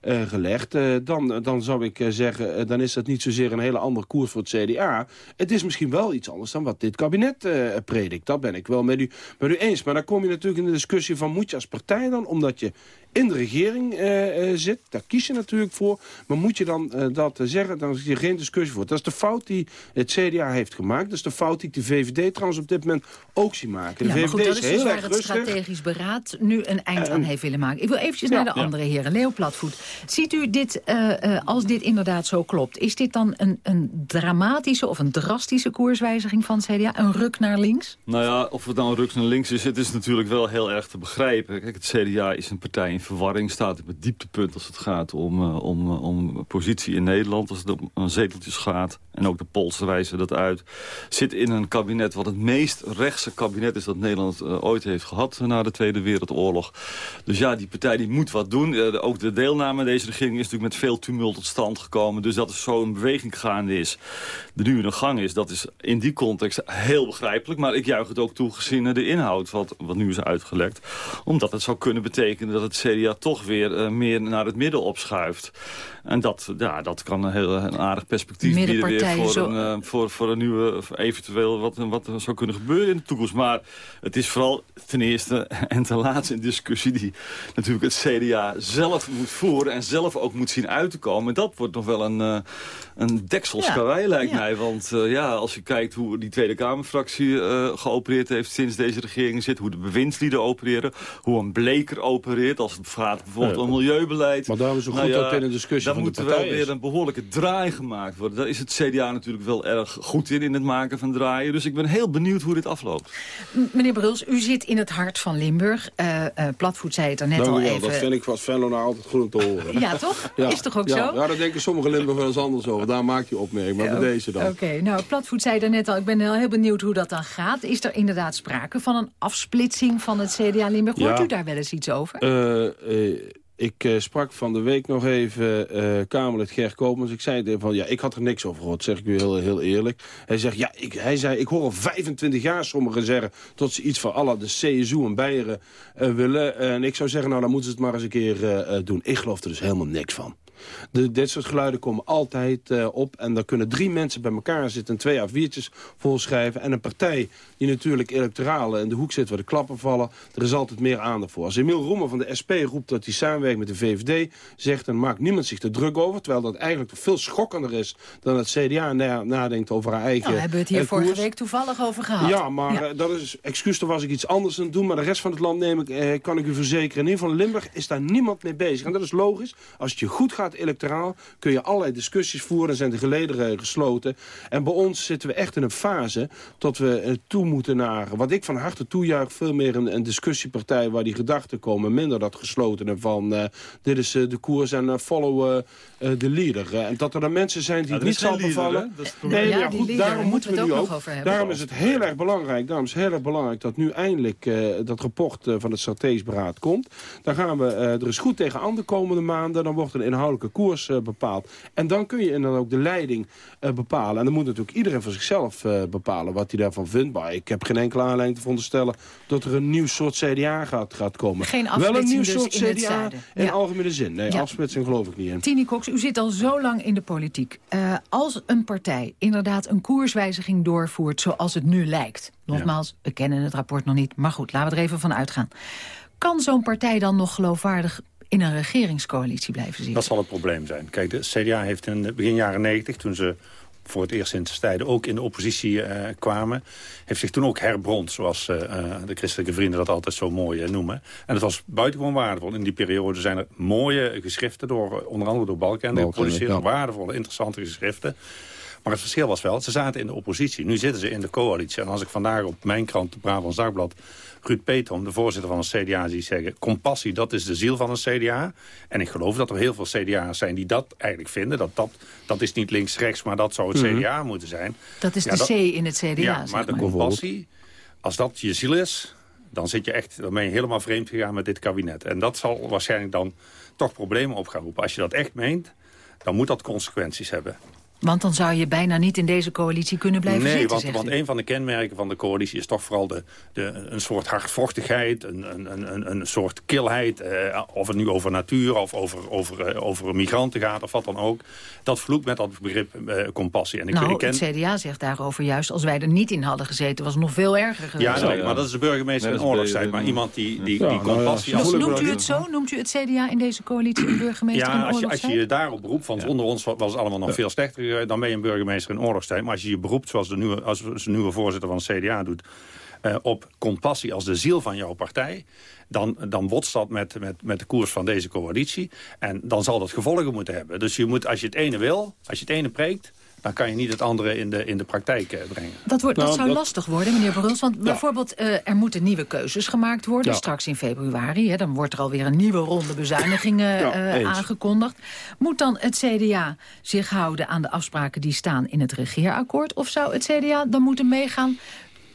neergelegd, dan, dan zou ik zeggen, dan is dat niet zozeer een hele andere koers voor het CDA. Het is misschien wel iets anders dan wat dit kabinet predikt. Dat ben ik wel met u, met u eens. Maar dan kom je natuurlijk in de discussie van moet je als partij dan, omdat je in de regering uh, zit. Daar kies je natuurlijk voor. Maar moet je dan uh, dat zeggen, dan is er geen discussie voor. Dat is de fout die het CDA heeft gemaakt. Dat is de fout die ik de VVD trouwens op dit moment ook zie maken. De ja, VVD goed, dat is, heel dus waar het strategisch beraad nu een eind aan heeft willen maken. Ik wil eventjes ja, naar de andere heren. Leo Platvoet, ziet u dit, uh, als dit inderdaad zo klopt... is dit dan een, een dramatische of een drastische koerswijziging van het CDA? Een ruk naar links? Nou ja, of het nou een ruk naar links is... het is natuurlijk wel heel erg te begrijpen. Kijk, het CDA is een partij in verwarring, staat op het dieptepunt als het gaat om, uh, om, uh, om positie in Nederland. Als het om zeteltjes gaat, en ook de Poolse wijzen dat uit. Zit in een kabinet wat het meest rechtse kabinet is dat Nederland uh, ooit heeft gehad na de Tweede Wereldoorlog. Dus ja, die partij die moet wat doen. De, ook de deelname aan deze regering is natuurlijk met veel tumult tot stand gekomen. Dus dat er zo een beweging gaande is, die nu in de gang is, dat is in die context heel begrijpelijk. Maar ik juich het ook toe gezien de inhoud wat, wat nu is uitgelekt. Omdat het zou kunnen betekenen dat het CDA toch weer uh, meer naar het midden opschuift. En dat, ja, dat kan een heel een aardig perspectief bieden weer voor, zo... een, uh, voor, voor een nieuwe, eventueel wat, wat er zou kunnen gebeuren in de toekomst. Maar het is vooral ten eerste <laughs> en ten laatste een discussie die natuurlijk het CDA zelf moet voeren en zelf ook moet zien uit te komen. En dat wordt nog wel een, uh, een ja. lijkt ja. mij. Want uh, ja, als je kijkt hoe die Tweede Kamerfractie geopereerd heeft sinds deze regering zit, hoe de bewindslieden opereren, hoe een bleker opereert als het gaat bijvoorbeeld ja. om milieubeleid. Maar daar is zo goed nou ja, dat in een discussie Dan moet er wel weer een behoorlijke draai gemaakt worden. Daar is het CDA natuurlijk wel erg goed in, in het maken van draaien. Dus ik ben heel benieuwd hoe dit afloopt. M meneer Bruls, u zit in het hart van Limburg. Uh, uh, Platvoet zei het er net Dank al wel, even. Dat vind ik wat Venlo nou altijd goed om te horen. ja, toch? <laughs> Ja. Is toch ook ja. zo? Ja, daar denken sommige Limburgers wel eens anders over. Daar maak je opmerking, maar bij deze dan. Oké, okay. nou, Platvoet zei er net al, ik ben heel benieuwd hoe dat dan gaat. Is er inderdaad sprake van een afsplitsing van het CDA Limburg? Hoort ja. u daar wel eens iets over? Uh, ik uh, sprak van de week nog even Kamerlid Ger Koopmans. Ik zei van, ja, ik had er niks over gehoord, zeg ik u heel, heel eerlijk. Hij zegt, ja, ik, hij zei, ik hoor al 25 jaar sommigen zeggen... tot ze iets van alle de CSU en Beieren willen. en ik zou zeggen, nou, dan moeten ze het maar eens een keer doen. Ik geloof er dus helemaal niks van. De, dit soort geluiden komen altijd uh, op. En dan kunnen drie mensen bij elkaar zitten en twee A4'tjes volschrijven. En een partij die natuurlijk electoraal in de hoek zit waar de klappen vallen. Er is altijd meer aandacht voor. Als Emiel Roemer van de SP roept dat hij samenwerkt met de VVD... zegt dan maakt niemand zich er druk over. Terwijl dat eigenlijk veel schokkender is dan het CDA na, nadenkt over haar eigen nou, we hebben het hier vorige week toevallig over gehad. Ja, maar ja. Uh, dat is excuus, daar was ik iets anders aan het doen. Maar de rest van het land neem ik, uh, kan ik u verzekeren. In ieder geval Limburg is daar niemand mee bezig. En dat is logisch. Als het je goed gaat electoraal kun je allerlei discussies voeren. zijn de gelederen gesloten. En bij ons zitten we echt in een fase dat we toe moeten naar... wat ik van harte toejuich, veel meer een, een discussiepartij... waar die gedachten komen, minder dat geslotene van... Uh, dit is uh, de koers en uh, follow de leader. en dat er dan mensen zijn die ja, het niet zal bevallen. Nee, ja, ja, goed, leader, daarom moeten we, we nu ook. Daarom is het heel erg belangrijk, daarom is het heel erg belangrijk dat nu eindelijk dat rapport van het strategisch beraad komt. Dan gaan we er eens goed tegen aan de komende maanden. Dan wordt een inhoudelijk koers bepaalt. En dan kun je inderdaad ook de leiding bepalen. En dan moet natuurlijk iedereen voor zichzelf bepalen wat hij daarvan vindt. Maar ik heb geen enkele aanleiding te veronderstellen dat er een nieuw soort CDA gaat, gaat komen. Geen Wel een nieuw dus soort in CDA in ja. algemene zin. Nee, ja. afsplitsing geloof ik niet in. Tini Cox, u zit al zo lang in de politiek. als een partij inderdaad een koerswijziging doorvoert zoals het nu lijkt... Nogmaals, we kennen het rapport nog niet, maar goed, laten we er even van uitgaan. Kan zo'n partij dan nog geloofwaardig in een regeringscoalitie blijven zitten? Dat zal het probleem zijn. Kijk, de CDA heeft in begin jaren 90, toen ze voor het eerst sinds tijden ook in de oppositie uh, kwamen... heeft zich toen ook herbrond, zoals uh, de christelijke vrienden dat altijd zo mooi noemen. En dat was buitengewoon waardevol. In die periode zijn er mooie geschriften, door, onder andere door Balken... en produceren waardevolle, interessante geschriften. Maar het verschil was wel, ze zaten in de oppositie. Nu zitten ze in de coalitie. En als ik vandaag op mijn krant, de Brabants Dagblad... Ruud Petom, de voorzitter van een CDA, zie zeggen... compassie, dat is de ziel van een CDA. En ik geloof dat er heel veel CDA's zijn die dat eigenlijk vinden. Dat, dat, dat is niet links-rechts, maar dat zou het mhm. CDA moeten zijn. Dat is de C in het CDA, Ja, maar, maar de compassie, als dat je ziel is... dan, zit je echt, dan ben je helemaal vreemd gegaan met dit kabinet. En dat zal waarschijnlijk dan toch problemen op gaan roepen. Als je dat echt meent, dan moet dat consequenties hebben. Want dan zou je bijna niet in deze coalitie kunnen blijven nee, zitten, want, want een van de kenmerken van de coalitie is toch vooral de, de, een soort hardvochtigheid, een, een, een, een soort kilheid. Eh, of het nu over natuur of over, over, eh, over migranten gaat of wat dan ook. Dat vloekt met dat begrip eh, compassie. En ik, nou, ik ken... het CDA zegt daarover juist, als wij er niet in hadden gezeten, was het nog veel erger geweest. Ja, nee, maar dat is de burgemeester in oorlogstijd. Maar iemand die, die, die compassie... Dus noemt u het zo? Noemt u het CDA in deze coalitie een burgemeester ja, in oorlogstijd? Ja, als je je daarop beroept, want onder ons was het allemaal nog veel slechter dan ben je een burgemeester in oorlogstijd. Maar als je je beroept, zoals de nieuwe, als de nieuwe voorzitter van het CDA doet... Uh, op compassie als de ziel van jouw partij... dan, dan botst dat met, met, met de koers van deze coalitie. En dan zal dat gevolgen moeten hebben. Dus je moet, als je het ene wil, als je het ene preekt dan kan je niet het andere in de, in de praktijk eh, brengen. Dat, wordt, dat nou, zou lastig worden, meneer Bruls. Want bijvoorbeeld, uh, er moeten nieuwe keuzes gemaakt worden. Straks in februari, hè, dan wordt er alweer een nieuwe ronde bezuinigingen uh, aangekondigd. Moet dan het CDA zich houden aan de afspraken die staan in het regeerakkoord? Of zou het CDA dan moeten meegaan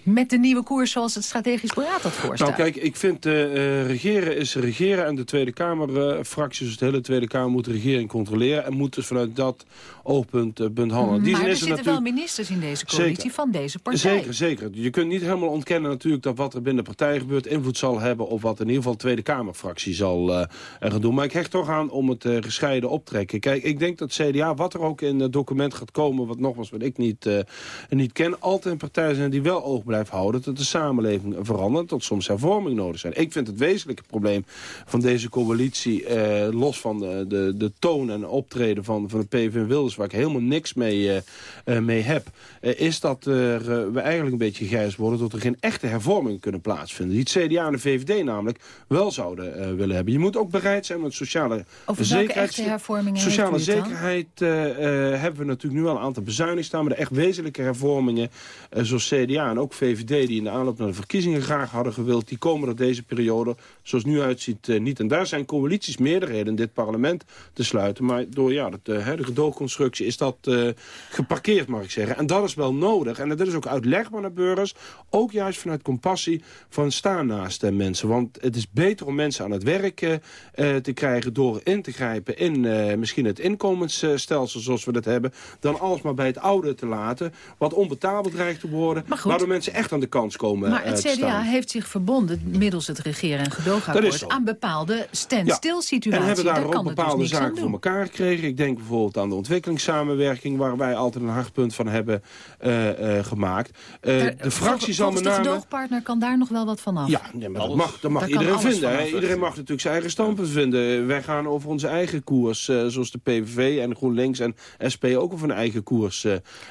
met de nieuwe koers zoals het strategisch beraad dat voorstelt? Nou kijk, ik vind uh, regeren is regeren en de Tweede Kamerfracties, uh, dus de hele Tweede Kamer moet de regering controleren en moet dus vanuit dat oogpunt uh, handelen. Die maar er zitten wel ministers in deze coalitie van deze partij. Zeker, zeker. Je kunt niet helemaal ontkennen natuurlijk dat wat er binnen de partij gebeurt invloed zal hebben op wat in ieder geval de Tweede Kamerfractie zal gaan doen. Maar ik hecht toch aan om het gescheiden optrekken. Kijk, ik denk dat CDA, wat er ook in het document gaat komen, wat nogmaals wat ik niet, niet ken, altijd een partij zijn die wel oog blijft houden... dat de samenleving verandert, dat soms hervorming nodig zijn. Ik vind het wezenlijke probleem van deze coalitie... Eh, los van de, de, de toon en optreden van, van de PVV Wilders... waar ik helemaal niks mee, uh, uh, mee heb... is dat er, we eigenlijk een beetje gijs worden... dat er geen echte hervorming kunnen plaatsvinden. Die het CDA en de VVD namelijk wel zouden willen hebben. Je moet ook bereid zijn met sociale Over zekerheid... hervormingen Sociale zekerheid hebben we natuurlijk nu al een aantal bezuinigingen staan... maar de echt wezenlijke hervormingen, zoals CDA en ook VVD VVD die in de aanloop naar de verkiezingen graag hadden gewild... die komen er deze periode, zoals nu uitziet, eh, niet. En daar zijn coalities meerderheden in dit parlement te sluiten. Maar door ja, de huidige doogconstructie is dat uh, geparkeerd, mag ik zeggen. En dat is wel nodig. En dat is ook uitlegbaar naar burgers. Ook juist vanuit compassie van staan naast de mensen. Want het is beter om mensen aan het werk uh, te krijgen... door in te grijpen in misschien het inkomensstelsel zoals we dat hebben... dan alles maar bij het oude te laten. Wat onbetaalbaar dreigt te worden. Waardoor mensen echt aan de kans komen Maar het eh, CDA heeft zich verbonden middels het regeren- en gedoogakkoord... aan bepaalde standstill-situaties. En hebben daar, ook dus bepaalde zaken voor elkaar gekregen. Ik denk bijvoorbeeld aan de ontwikkelingssamenwerking... waar wij altijd een hardpunt van hebben uh, uh, gemaakt. de fractie zal met name... de gedoogpartner kan daar nog wel wat van af. Ja, maar dat mag, dat mag iedereen vinden. Iedereen mag natuurlijk zijn eigen standpunt vinden. Wij gaan over onze eigen koers, zoals de PVV en GroenLinks en SP ook over een eigen koers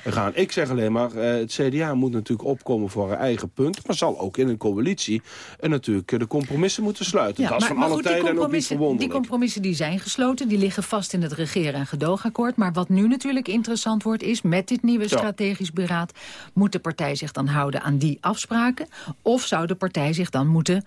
gaan. Ik zeg alleen maar, het CDA moet natuurlijk opkomen voor haar eigen punt. Maar zal ook in een coalitie en natuurlijk de compromissen moeten sluiten. Ja, dat is van alle tijden en ook niet verwonderlijk. Die compromissen die zijn gesloten, die liggen vast in het regeren- en gedoogakkoord. Maar wat nu natuurlijk interessant wordt is, met dit nieuwe strategisch beraad... moet de partij zich dan houden aan die afspraken? Of zou de partij zich dan moeten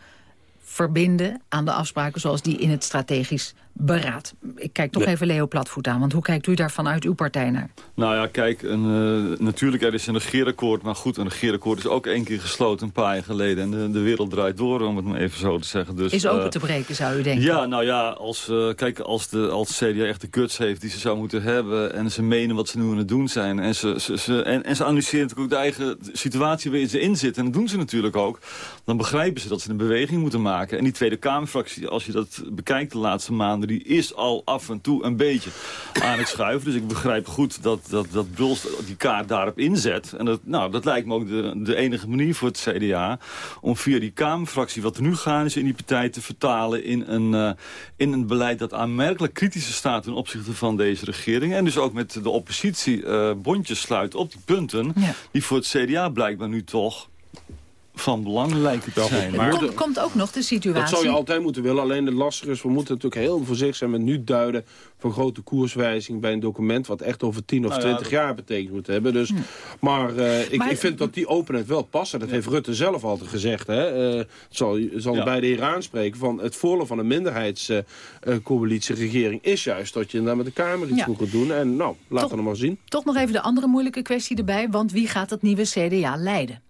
verbinden aan de afspraken zoals die in het strategisch beraad. Ik kijk toch even Leo Platvoet aan, want hoe kijkt u daar vanuit uw partij naar? Nou ja, kijk, een, uh, natuurlijk er is een regeerakkoord, maar goed, een regeerakkoord is ook één keer gesloten een paar jaar geleden. En de, de wereld draait door, om het maar even zo te zeggen. Dus, is open uh, te breken, zou u denken? Ja, nou ja, als, uh, kijk, als de als CDA echt de guts heeft die ze zou moeten hebben... en ze menen wat ze nu aan het doen zijn... en ze, ze, ze, en, en ze analyseren natuurlijk ook de eigen situatie waarin ze in zitten... en dat doen ze natuurlijk ook... dan begrijpen ze dat ze een beweging moeten maken. En die Tweede Kamerfractie, als je dat bekijkt de laatste maanden... die is al af en toe een beetje aan het schuiven. Dus ik begrijp goed dat, dat, dat Bruls die kaart daarop inzet. En dat, nou, dat lijkt me ook de, de enige manier voor het CDA... om via die Kamerfractie, wat er nu gaan is in die partij... te vertalen in een, uh, in een beleid dat aanmerkelijk kritischer staat... ten opzichte van deze regering. En dus ook met de oppositie uh, bondjes sluit op die punten... Ja. die voor het CDA blijkbaar nu toch van belang lijken te zijn. Maar komt, komt ook nog de situatie... Dat zou je altijd moeten willen. Alleen het lastige is, we moeten natuurlijk heel voorzichtig zijn met nu duiden van grote koerswijziging bij een document wat echt over 10 of nou ja, 20 jaar betekend moet hebben. Dus, hm. Maar, uh, ik, maar, ik vind dat die openheid wel passen. Dat ja. heeft Rutte zelf altijd gezegd. Hè. Uh, zal zal ja. bij de heer aanspreken van het voordeel van een minderheidscoalitieregering uh, is juist dat je daar met de Kamer iets moet doen. En nou, laten we hem maar zien. Toch nog even de andere moeilijke kwestie erbij. Want wie gaat het nieuwe CDA leiden?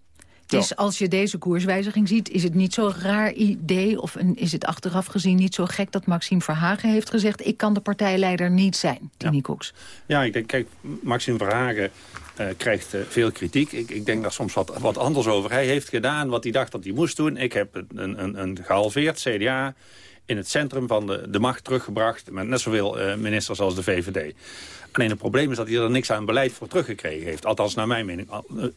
Is, als je deze koerswijziging ziet, is het niet zo'n raar idee... of een, is het achteraf gezien niet zo gek dat Maxime Verhagen heeft gezegd... ik kan de partijleider niet zijn, Tini ja. Cox. Ja, ik denk, kijk, Maxime Verhagen uh, krijgt uh, veel kritiek. Ik, ik, denk daar soms wat, wat anders over. Hij heeft gedaan wat hij dacht dat hij moest doen. Ik heb een, een, een gehalveerd CDA in het centrum van de, de macht teruggebracht... met net zoveel uh, ministers als de VVD. Alleen het probleem is dat hij er niks aan beleid voor teruggekregen heeft. Althans, naar mijn mening,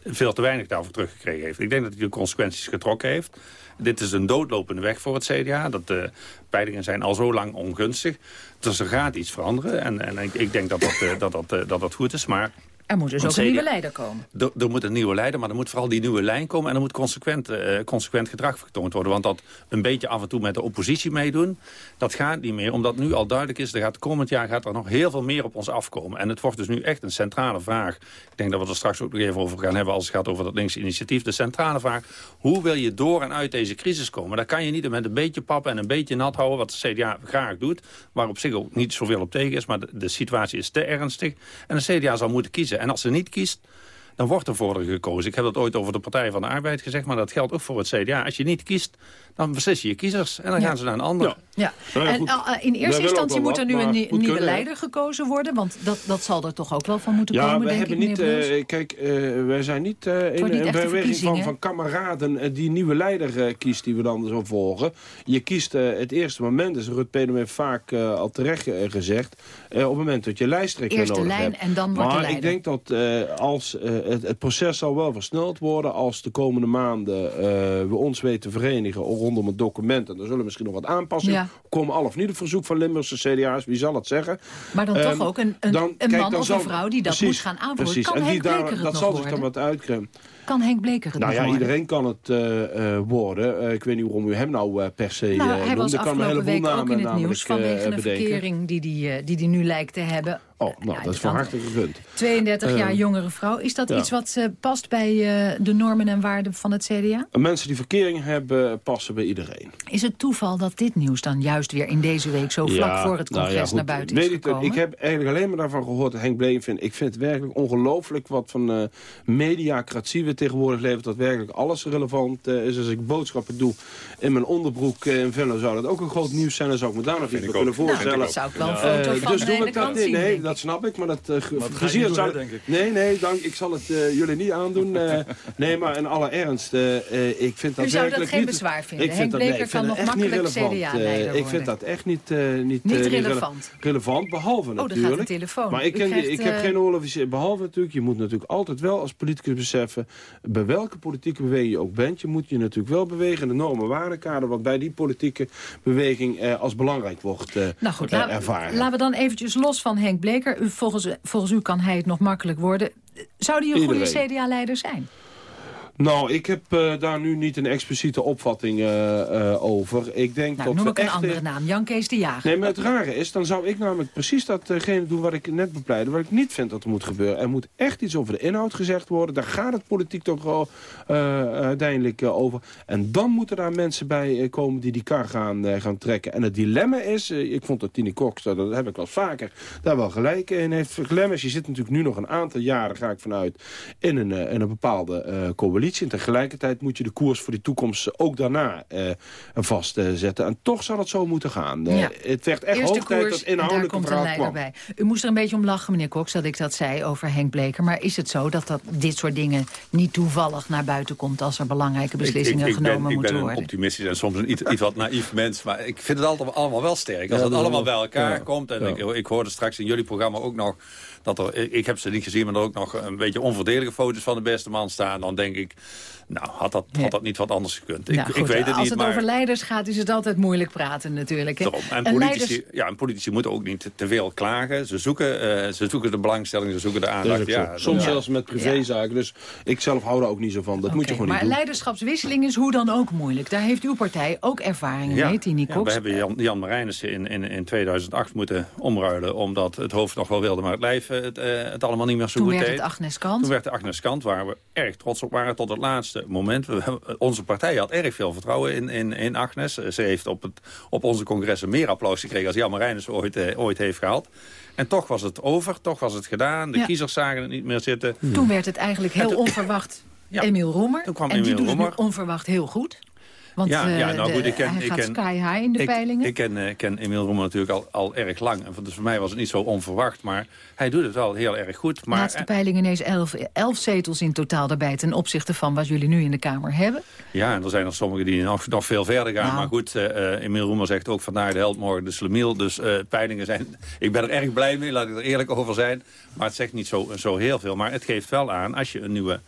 veel te weinig daarvoor teruggekregen heeft. Ik denk dat hij de consequenties getrokken heeft. Dit is een doodlopende weg voor het CDA. Dat de peilingen zijn al zo lang ongunstig. Dus er gaat iets veranderen. En, en ik, ik denk dat dat, dat, dat, dat dat goed is. Maar er moet dus ook een nieuwe leider komen. Er, er, moet een nieuwe leider, maar er moet vooral die nieuwe lijn komen... en er moet consequent, uh, consequent gedrag vertoond worden. Want dat een beetje af en toe met de oppositie meedoen... dat gaat niet meer, omdat nu al duidelijk is... er gaat komend jaar gaat er nog heel veel meer op ons afkomen. En het wordt dus nu echt een centrale vraag. Ik denk dat we er straks ook nog even over gaan hebben... als het gaat over dat linkse initiatief. De centrale vraag, hoe wil je door en uit deze crisis komen? Daar kan je niet met een beetje pap en een beetje nat houden... wat de CDA graag doet, waar op zich ook niet zoveel op tegen is... maar de, de situatie is te ernstig. En de CDA zal moeten kiezen. En als ze niet kiest, dan wordt er voor gekozen. Ik heb dat ooit over de Partij van de Arbeid gezegd... maar dat geldt ook voor het CDA. Als je niet kiest, dan beslissen je kiezers. En dan ja. gaan ze naar een ander. Ja. ja. Nou ja en uh, in eerste instantie moet er nu een nieuwe kunnen, leider gekozen worden. Want dat, dat zal er toch ook wel van moeten ja, komen, wij denk hebben ik, niet, uh, Kijk, uh, wij zijn niet uh, in een beweging van, van kameraden... die nieuwe leider kiest die we dan zo volgen. Je kiest het eerste moment, dus Rut Pedem heeft vaak al terecht gezegd... op het moment dat je lijsttrekker Eerste nodig lijn hebt. en dan wordt maar de ik denk dat als het, het proces zal wel versneld worden... als de komende maanden we ons weten verenigen rondom het document... en er zullen misschien nog wat aanpassingen Ja. komen... al of niet op verzoek van Limburgse CDA's, wie zal het zeggen? Maar dan Ehm, toch ook een, een, dan- een kijk, man dan of zal- een vrouw die dat precies, moet gaan aanvoeren. Precies, Kan en Henk daar, het dat nog zal zich dan wat uitkeren. Kan Henk Bleker het Nou ja, iedereen kan het eh, eh, worden. Eh, ik weet niet waarom u hem nou per se Nou, hij was kan een afgelopen heleboel week ook in het nieuws vanwege een verkering die die, die die nu lijkt te hebben. Oh, nou, Ja, dat is van harte gegund. 32 jaar Eh, jongere vrouw. Is dat ja. iets wat eh, past bij eh, de normen en waarden van het CDA? Mensen die verkering hebben, passen bij iedereen. Is het toeval dat dit nieuws dan juist weer in deze week... zo vlak Ja, voor het nou ja, congres goed, naar buiten weet is ik, dat- gekomen? ik heb eigenlijk alleen maar daarvan gehoord dat Henk Bleen vindt. Ik vind het werkelijk ongelooflijk wat van eh mediacratie we tegenwoordig leven. Dat werkelijk alles relevant eh, is. Als ik boodschappen doe in mijn onderbroek eh, in Venlo zou dat ook een groot nieuws zijn. Dan zou ik me daar nog iets bij kunnen voorstellen. Nou, zou ik wel een Eh, foto van dus de doen ene we dat kant niet. zien, Nee, ik. Dat snap ik. Maar dat uh, doen, zou... hè, denk ik. Nee, nee, dank. Ik zal het eh, jullie niet aandoen. <laughs> eh. nee, maar in alle ernst. ik vind dat U zou dat geen niet- bezwaar vinden? Ik Henk vind dat, nee, Bleker ik vind kan nog makkelijk relevant. CDA-leider Ik vind dat echt niet, eh, niet, Niet relevant. relevant, behalve Oh, daar gaat natuurlijk. de telefoon. Maar ik, U ken, krijgt, ik heb geen oorlogsofficier. Behalve natuurlijk, je moet natuurlijk altijd wel als politicus beseffen... bij welke politieke beweging je ook bent... je moet je natuurlijk wel bewegen in de normen waardekader... wat bij die politieke beweging eh, als belangrijk wordt eh, Nou goed, laten, ervaren. laten we dan eventjes los van Henk Bleker. U, volgens, volgens u kan hij het nog makkelijk worden. Zou die een goede. CDA-leider zijn? Nou, ik heb uh, daar nu niet een expliciete opvatting uh, uh, over. Ik denk nou, dat noem we ik een echt... andere naam, Jan Kees de Jager. Nee, maar het rare is, dan zou ik namelijk precies datgene doen wat ik net bepleide, wat ik niet vind dat er moet gebeuren. Er moet echt iets over de inhoud gezegd worden. Daar gaat het politiek toch uiteindelijk over. En dan moeten daar mensen bij komen die die kar gaan, gaan trekken. En het dilemma is, ik vond dat Tine Cox, dat heb ik wel vaker, daar wel gelijk in heeft. Het dilemma is, je zit natuurlijk nu nog een aantal jaren, ga ik vanuit, in een, in een bepaalde coalitie. En tegelijkertijd moet je de koers voor die toekomst ook daarna uh, vastzetten. en toch zal het zo moeten gaan. Uh, Het werd echt Eerste hoog tijd dat inhoudelijke komt een leider bij. U moest er een beetje om lachen, meneer Cox, dat ik dat zei over Henk Bleker. Maar is het zo dat, dat dit soort dingen niet toevallig naar buiten komt... als er belangrijke beslissingen ik, ik, ik genomen ben, moeten worden? Ik ben een optimistisch en soms een iets, iets wat naïef mens. Maar ik vind het altijd allemaal wel sterk. Als ja, het allemaal bij elkaar ja, komt. En ik, ik hoorde straks in jullie programma ook nog... dat er, ik heb ze niet gezien, maar er ook nog een beetje onverdedige foto's van de beste man staan. Dan denk ik, nou, had dat, had dat niet wat anders gekund? Ik, nou, goed, ik weet het als niet, het maar... over leiders gaat, is het altijd moeilijk praten natuurlijk. Hè? Daarom. En, En politici, leiders- ja, en politici moeten ook niet te veel klagen. Ze zoeken, eh, ze zoeken de belangstelling, ze zoeken de aandacht. Ja, Soms ja. zelfs met privézaken. Dus ik zelf hou daar ook niet zo van. Dat moet je gewoon maar niet doen. leiderschapswisseling is hoe dan ook moeilijk. Daar heeft uw partij ook ervaring Ja, mee, Tini ja, Cox. we hebben Jan, Jan Marijnissen in, in, in 2008 moeten omruilen... omdat het hoofd nog wel wilde, maar het lijf eh, het, eh, het allemaal niet meer zo Toen goed werd deed. het Agnes Kant. Toen werd de Agnes Kant, waar we erg trots op waren tot het laatste moment. We, onze partij had erg veel vertrouwen in, in, in Agnes. Ze heeft op, het, op onze congressen meer applaus gekregen... als Jan Marijnissen ooit, eh, ooit heeft gehad. En toch was het over, toch was het gedaan. De Ja. kiezers zagen het niet meer zitten. Toen werd het eigenlijk heel toen- onverwacht Ja, Emiel Roemer. toen kwam en die Emiel doet het nu Roemer. onverwacht heel goed. Want Ja, eh, ja, nou de- goed, ik ken- hij ik ken- sky high in de ik, peilingen. Ik ken, eh, ken Emiel Roemer natuurlijk al, al erg lang. En voor- Dus voor mij was het niet zo onverwacht. Maar hij doet het wel heel erg goed. Maar, Laatste peiling ineens elf, elf zetels in totaal daarbij... ten opzichte van wat jullie nu in de Kamer hebben. Ja, en er zijn er sommigen die nog, nog veel verder gaan. Nou. Maar goed, eh eh, Emiel Roemer zegt ook vandaag de held, morgen de slemiel. Dus eh, peilingen zijn... <laughs> Ik ben er erg blij mee, laat ik er eerlijk over zijn. Maar het zegt niet zo, zo heel veel. Maar het geeft wel aan, als je een nieuwe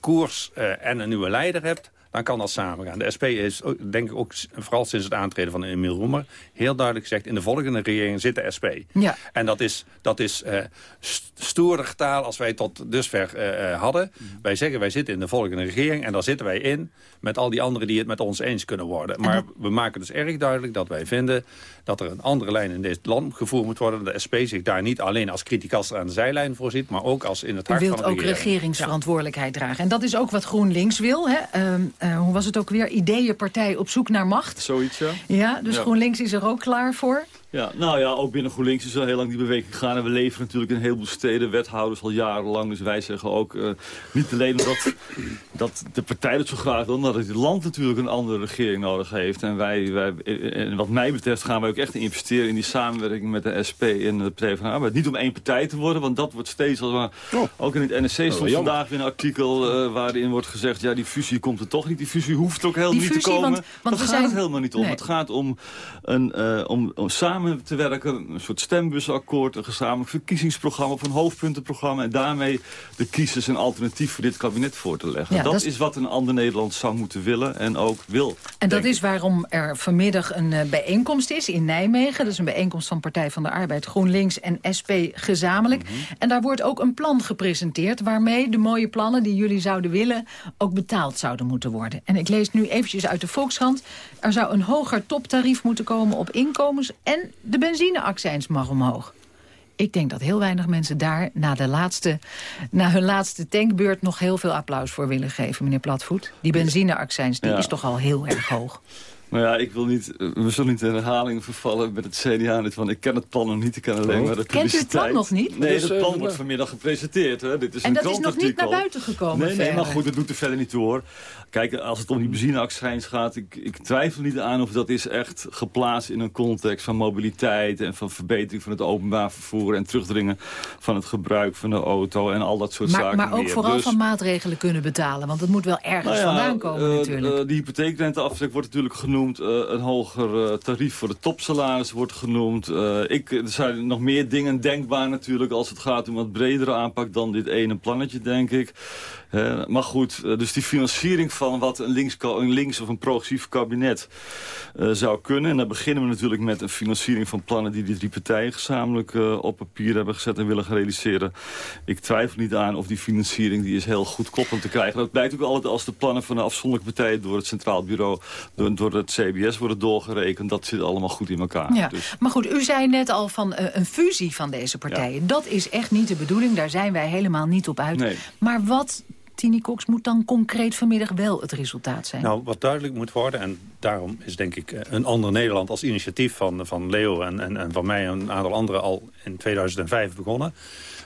koers eh, en een nieuwe leider hebt... dan kan dat samengaan. De SP is, ook, denk ik ook, vooral sinds het aantreden van Emiel Roemer... heel duidelijk gezegd, in de volgende regering zit de SP. Ja. En dat is, dat is st- stoerder taal als wij tot dusver eh, eh, hadden. Wij zeggen, wij zitten in de volgende regering en daar zitten wij in... met al die anderen die het met ons eens kunnen worden. Maar we maken dus erg duidelijk dat wij vinden... dat er een andere lijn in dit land gevoerd moet worden. De SP zich daar niet alleen als criticas aan de zijlijn voorziet... maar ook als in het U hart wilt van de ook regering. regeringsverantwoordelijkheid dragen. En dat is ook wat GroenLinks wil. Hè? Ehm, eh, hoe was het ook weer? Ideeënpartij op zoek naar macht. Zoiets, ja. Ja, dus Ja. GroenLinks is er ook klaar voor. Ja, nou ja, ook binnen GroenLinks is al heel lang die beweging gegaan. En we leveren natuurlijk in een heleboel steden, wethouders al jarenlang. Dus wij zeggen ook, eh, niet alleen dat, <clears throat> dat de partij dat zo graag wil... maar dat het land natuurlijk een andere regering nodig heeft. En, wij, wij, en wat mij betreft gaan wij ook echt investeren in die samenwerking met de SP en de Partij van de Arbeid. Niet om één partij te worden, want dat wordt steeds... Als maar, ook in het NSC stond vandaag weer een artikel eh, waarin wordt gezegd... ja, die fusie komt er toch niet. Die fusie hoeft ook helemaal Die niet te fusie, komen. want- want dat we gaat zijn- het helemaal niet om. Nee. Het gaat om, een, eh, om, om samen te werken, een soort stembusakkoord, een gezamenlijk verkiezingsprogramma of een hoofdpuntenprogramma. En daarmee de kiezers een alternatief voor dit kabinet voor te leggen. Ja, dat, dat is- wat een ander Nederland zou moeten willen en ook wil. En dat is waarom er vanmiddag een eh, bijeenkomst is in Nijmegen. Dat is een bijeenkomst van Partij van de Arbeid, GroenLinks en SP gezamenlijk. Mhm. En daar wordt ook een plan gepresenteerd... waarmee de mooie plannen die jullie zouden willen... ook betaald zouden moeten worden. En ik lees nu eventjes uit de Volkskrant. Er zou een hoger toptarief moeten komen op inkomens... en de benzineaccijns mag omhoog. Ik denk dat heel weinig mensen daar na, de laatste, na hun laatste tankbeurt... nog heel veel applaus voor willen geven, meneer Platvoet. Die benzineaccijns die Ja. is toch al heel erg hoog. Maar ja, ik wil niet, eh, we zullen niet in herhaling vervallen met het CDA. Want ik ken het plan nog niet, ik ken alleen maar de Kent u het publiciteit. plan nog niet? Nee, Dus, het eh, plan wordt vanmiddag gepresenteerd. Hè. Dit is En een dat is nog niet naar buiten gekomen Nee, nee, maar goed, dat doet er verder niet toe hoor. Kijk, als het om die benzineaccijns gaat, ik, ik twijfel niet aan of dat is echt geplaatst in een context van mobiliteit en van verbetering van het openbaar vervoer en terugdringen van het gebruik van de auto en al dat soort Maar, zaken maar ook meer. vooral Dus- van maatregelen kunnen betalen. Want het moet wel ergens nou ja, vandaan komen eh, natuurlijk. eh, die hypotheekrenteaftrek wordt natuurlijk genoemd. Genoemd. een hoger tarief voor de topsalaris wordt genoemd. ik, er zijn nog meer dingen denkbaar natuurlijk als het gaat om wat bredere aanpak dan dit ene plannetje, denk ik. Maar goed, dus die financiering van wat een links, een links of een progressief kabinet zou kunnen. En dan beginnen we natuurlijk met een financiering van plannen die die drie partijen gezamenlijk op papier hebben gezet en willen gaan realiseren. Ik twijfel niet aan of die financiering die is heel goed kloppend te krijgen. Dat blijkt ook altijd als de plannen van de afzonderlijke partijen door het Centraal Bureau, door, door het CBS worden doorgerekend. Dat zit allemaal goed in elkaar. Ja. Dus. Maar goed, u zei net al van een fusie van deze partijen. Dat is echt niet de bedoeling. Daar zijn wij helemaal niet op uit. Nee. Maar wat Tini Cox moet dan concreet vanmiddag wel het resultaat zijn? Nou, wat duidelijk moet worden, en daarom is denk ik een ander Nederland als initiatief van, van Leo en, en, en van mij en een aantal anderen al in 2005 begonnen.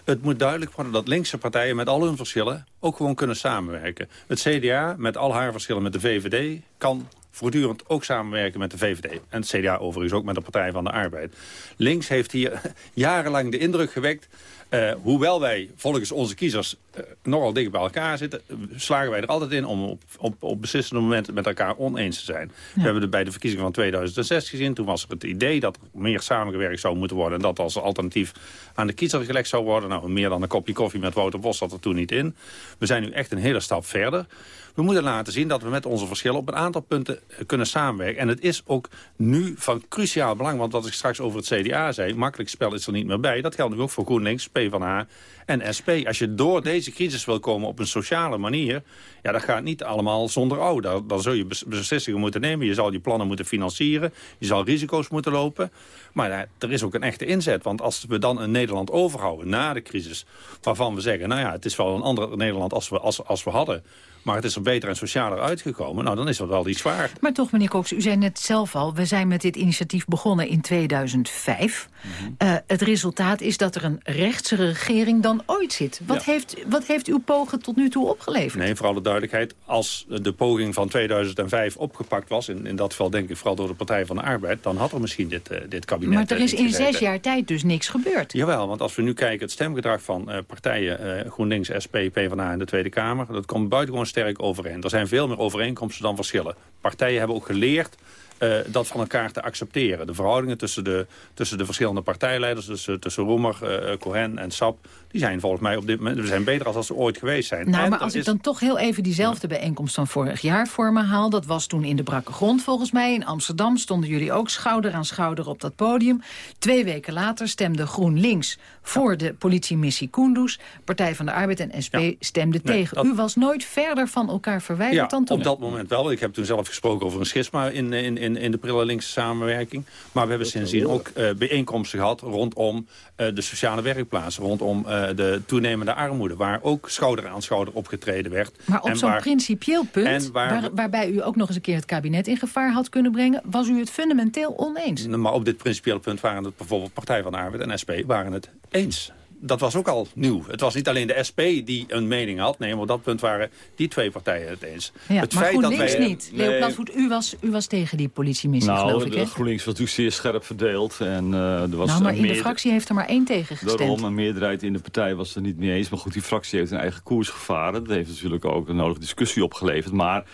Het moet duidelijk worden dat linkse partijen met al hun verschillen ook gewoon kunnen samenwerken. Het CDA met al haar verschillen met de VVD kan voortdurend ook samenwerken met de VVD. En het CDA overigens ook met de Partij van de Arbeid. Links heeft hier <laughs> jarenlang de indruk gewekt uh, hoewel wij volgens onze kiezers uh, nogal dicht bij elkaar zitten... slagen wij er altijd in om op, op, op beslissende momenten met elkaar oneens te zijn. We hebben het bij de verkiezingen van 2006 gezien. Toen was er het idee dat er meer samengewerkt zou moeten worden... en dat als alternatief aan de kiezer gelegd zou worden. Nou, meer dan een kopje koffie met Wouter Bos zat er toen niet in. We zijn nu echt een hele stap verder. We moeten laten zien dat we met onze verschillen op een aantal punten eh, kunnen samenwerken. En het is ook nu van cruciaal belang, want wat ik straks over het CDA zei... makkelijk spel is er niet meer bij. Dat geldt nu ook voor GroenLinks, PvdA en SP. Als je door deze crisis wil komen op een sociale manier... ja, dat gaat niet allemaal zonder oude. Dan, dan zul je beslissingen moeten nemen. Je zal die plannen moeten financieren. Je zal risico's moeten lopen. Maar ja, er is ook een echte inzet. Want als we dan een Nederland overhouden na de crisis... waarvan we zeggen, nou ja, het is wel een ander Nederland als we, als, als we hadden... Maar het is er beter en socialer uitgekomen. Nou, dan is dat wel iets zwaar. Maar toch, meneer Cox, u zei net zelf al... we zijn met dit initiatief begonnen in 2005. Mhm. Eh, het resultaat is dat er een rechtse regering dan ooit zit. Wat, heeft, wat heeft uw pogen tot nu toe opgeleverd? Nee, vooral de duidelijkheid. Als de poging van 2005 opgepakt was... in, in dat geval denk ik vooral door de Partij van de Arbeid... dan had er misschien dit, uh, dit kabinet... Maar er is in zes jaar tijd dus niks gebeurd. Jawel, want als we nu kijken... het stemgedrag van uh, partijen GroenLinks, SP, PvdA in de Tweede Kamer... dat komt buitengewoon sterk overeen. Er zijn veel meer overeenkomsten dan verschillen. Partijen hebben ook geleerd uh, dat van elkaar te accepteren. De verhoudingen tussen de, tussen de verschillende partijleiders, tussen, tussen Roemer, uh, Cohen en Sap, die zijn volgens mij op dit moment zijn beter als ze ooit geweest zijn. Nou, maar als ik dan toch heel even diezelfde bijeenkomst van vorig jaar voor me haal, dat was toen in de brakke grond volgens mij. In Amsterdam stonden jullie ook schouder aan schouder op dat podium. Twee weken later stemde GroenLinks voor de politiemissie Kunduz. Partij van de Arbeid en SP ja. stemden tegen. U was nooit verder van elkaar verwijderd dan toen? op dat moment wel. Ik heb toen zelf gesproken over een schisma in, in, in, in de prille linkse samenwerking. Maar we hebben sindsdien ook uh, bijeenkomsten gehad rondom uh, de sociale werkplaats. Rondom uh, de toenemende armoede. Waar ook schouder aan schouder opgetreden werd. Maar op zo'n principieel punt, waar, waarbij u ook nog eens een keer het kabinet in gevaar had kunnen brengen... was u het fundamenteel oneens? Maar op dit principiële punt waren het bijvoorbeeld Partij van de Arbeid en SP waren het eens dat was ook al nieuw. Het was niet alleen de SP die een mening had. Nee, maar op dat punt waren die twee partijen het eens. Ja, het maar feit GroenLinks dat wij, niet. Nee. Leo Platvoet, u was, u was tegen die politiemissie, nou, geloof ik, hè? GroenLinks was natuurlijk zeer scherp verdeeld. En, uh, er was nou, maar in de fractie heeft er maar één tegen gestemd. Daarom, een meerderheid in de partij was er niet mee eens. Maar goed, die fractie heeft een eigen koers gevaren. Dat heeft natuurlijk ook een nodige discussie opgeleverd. Maar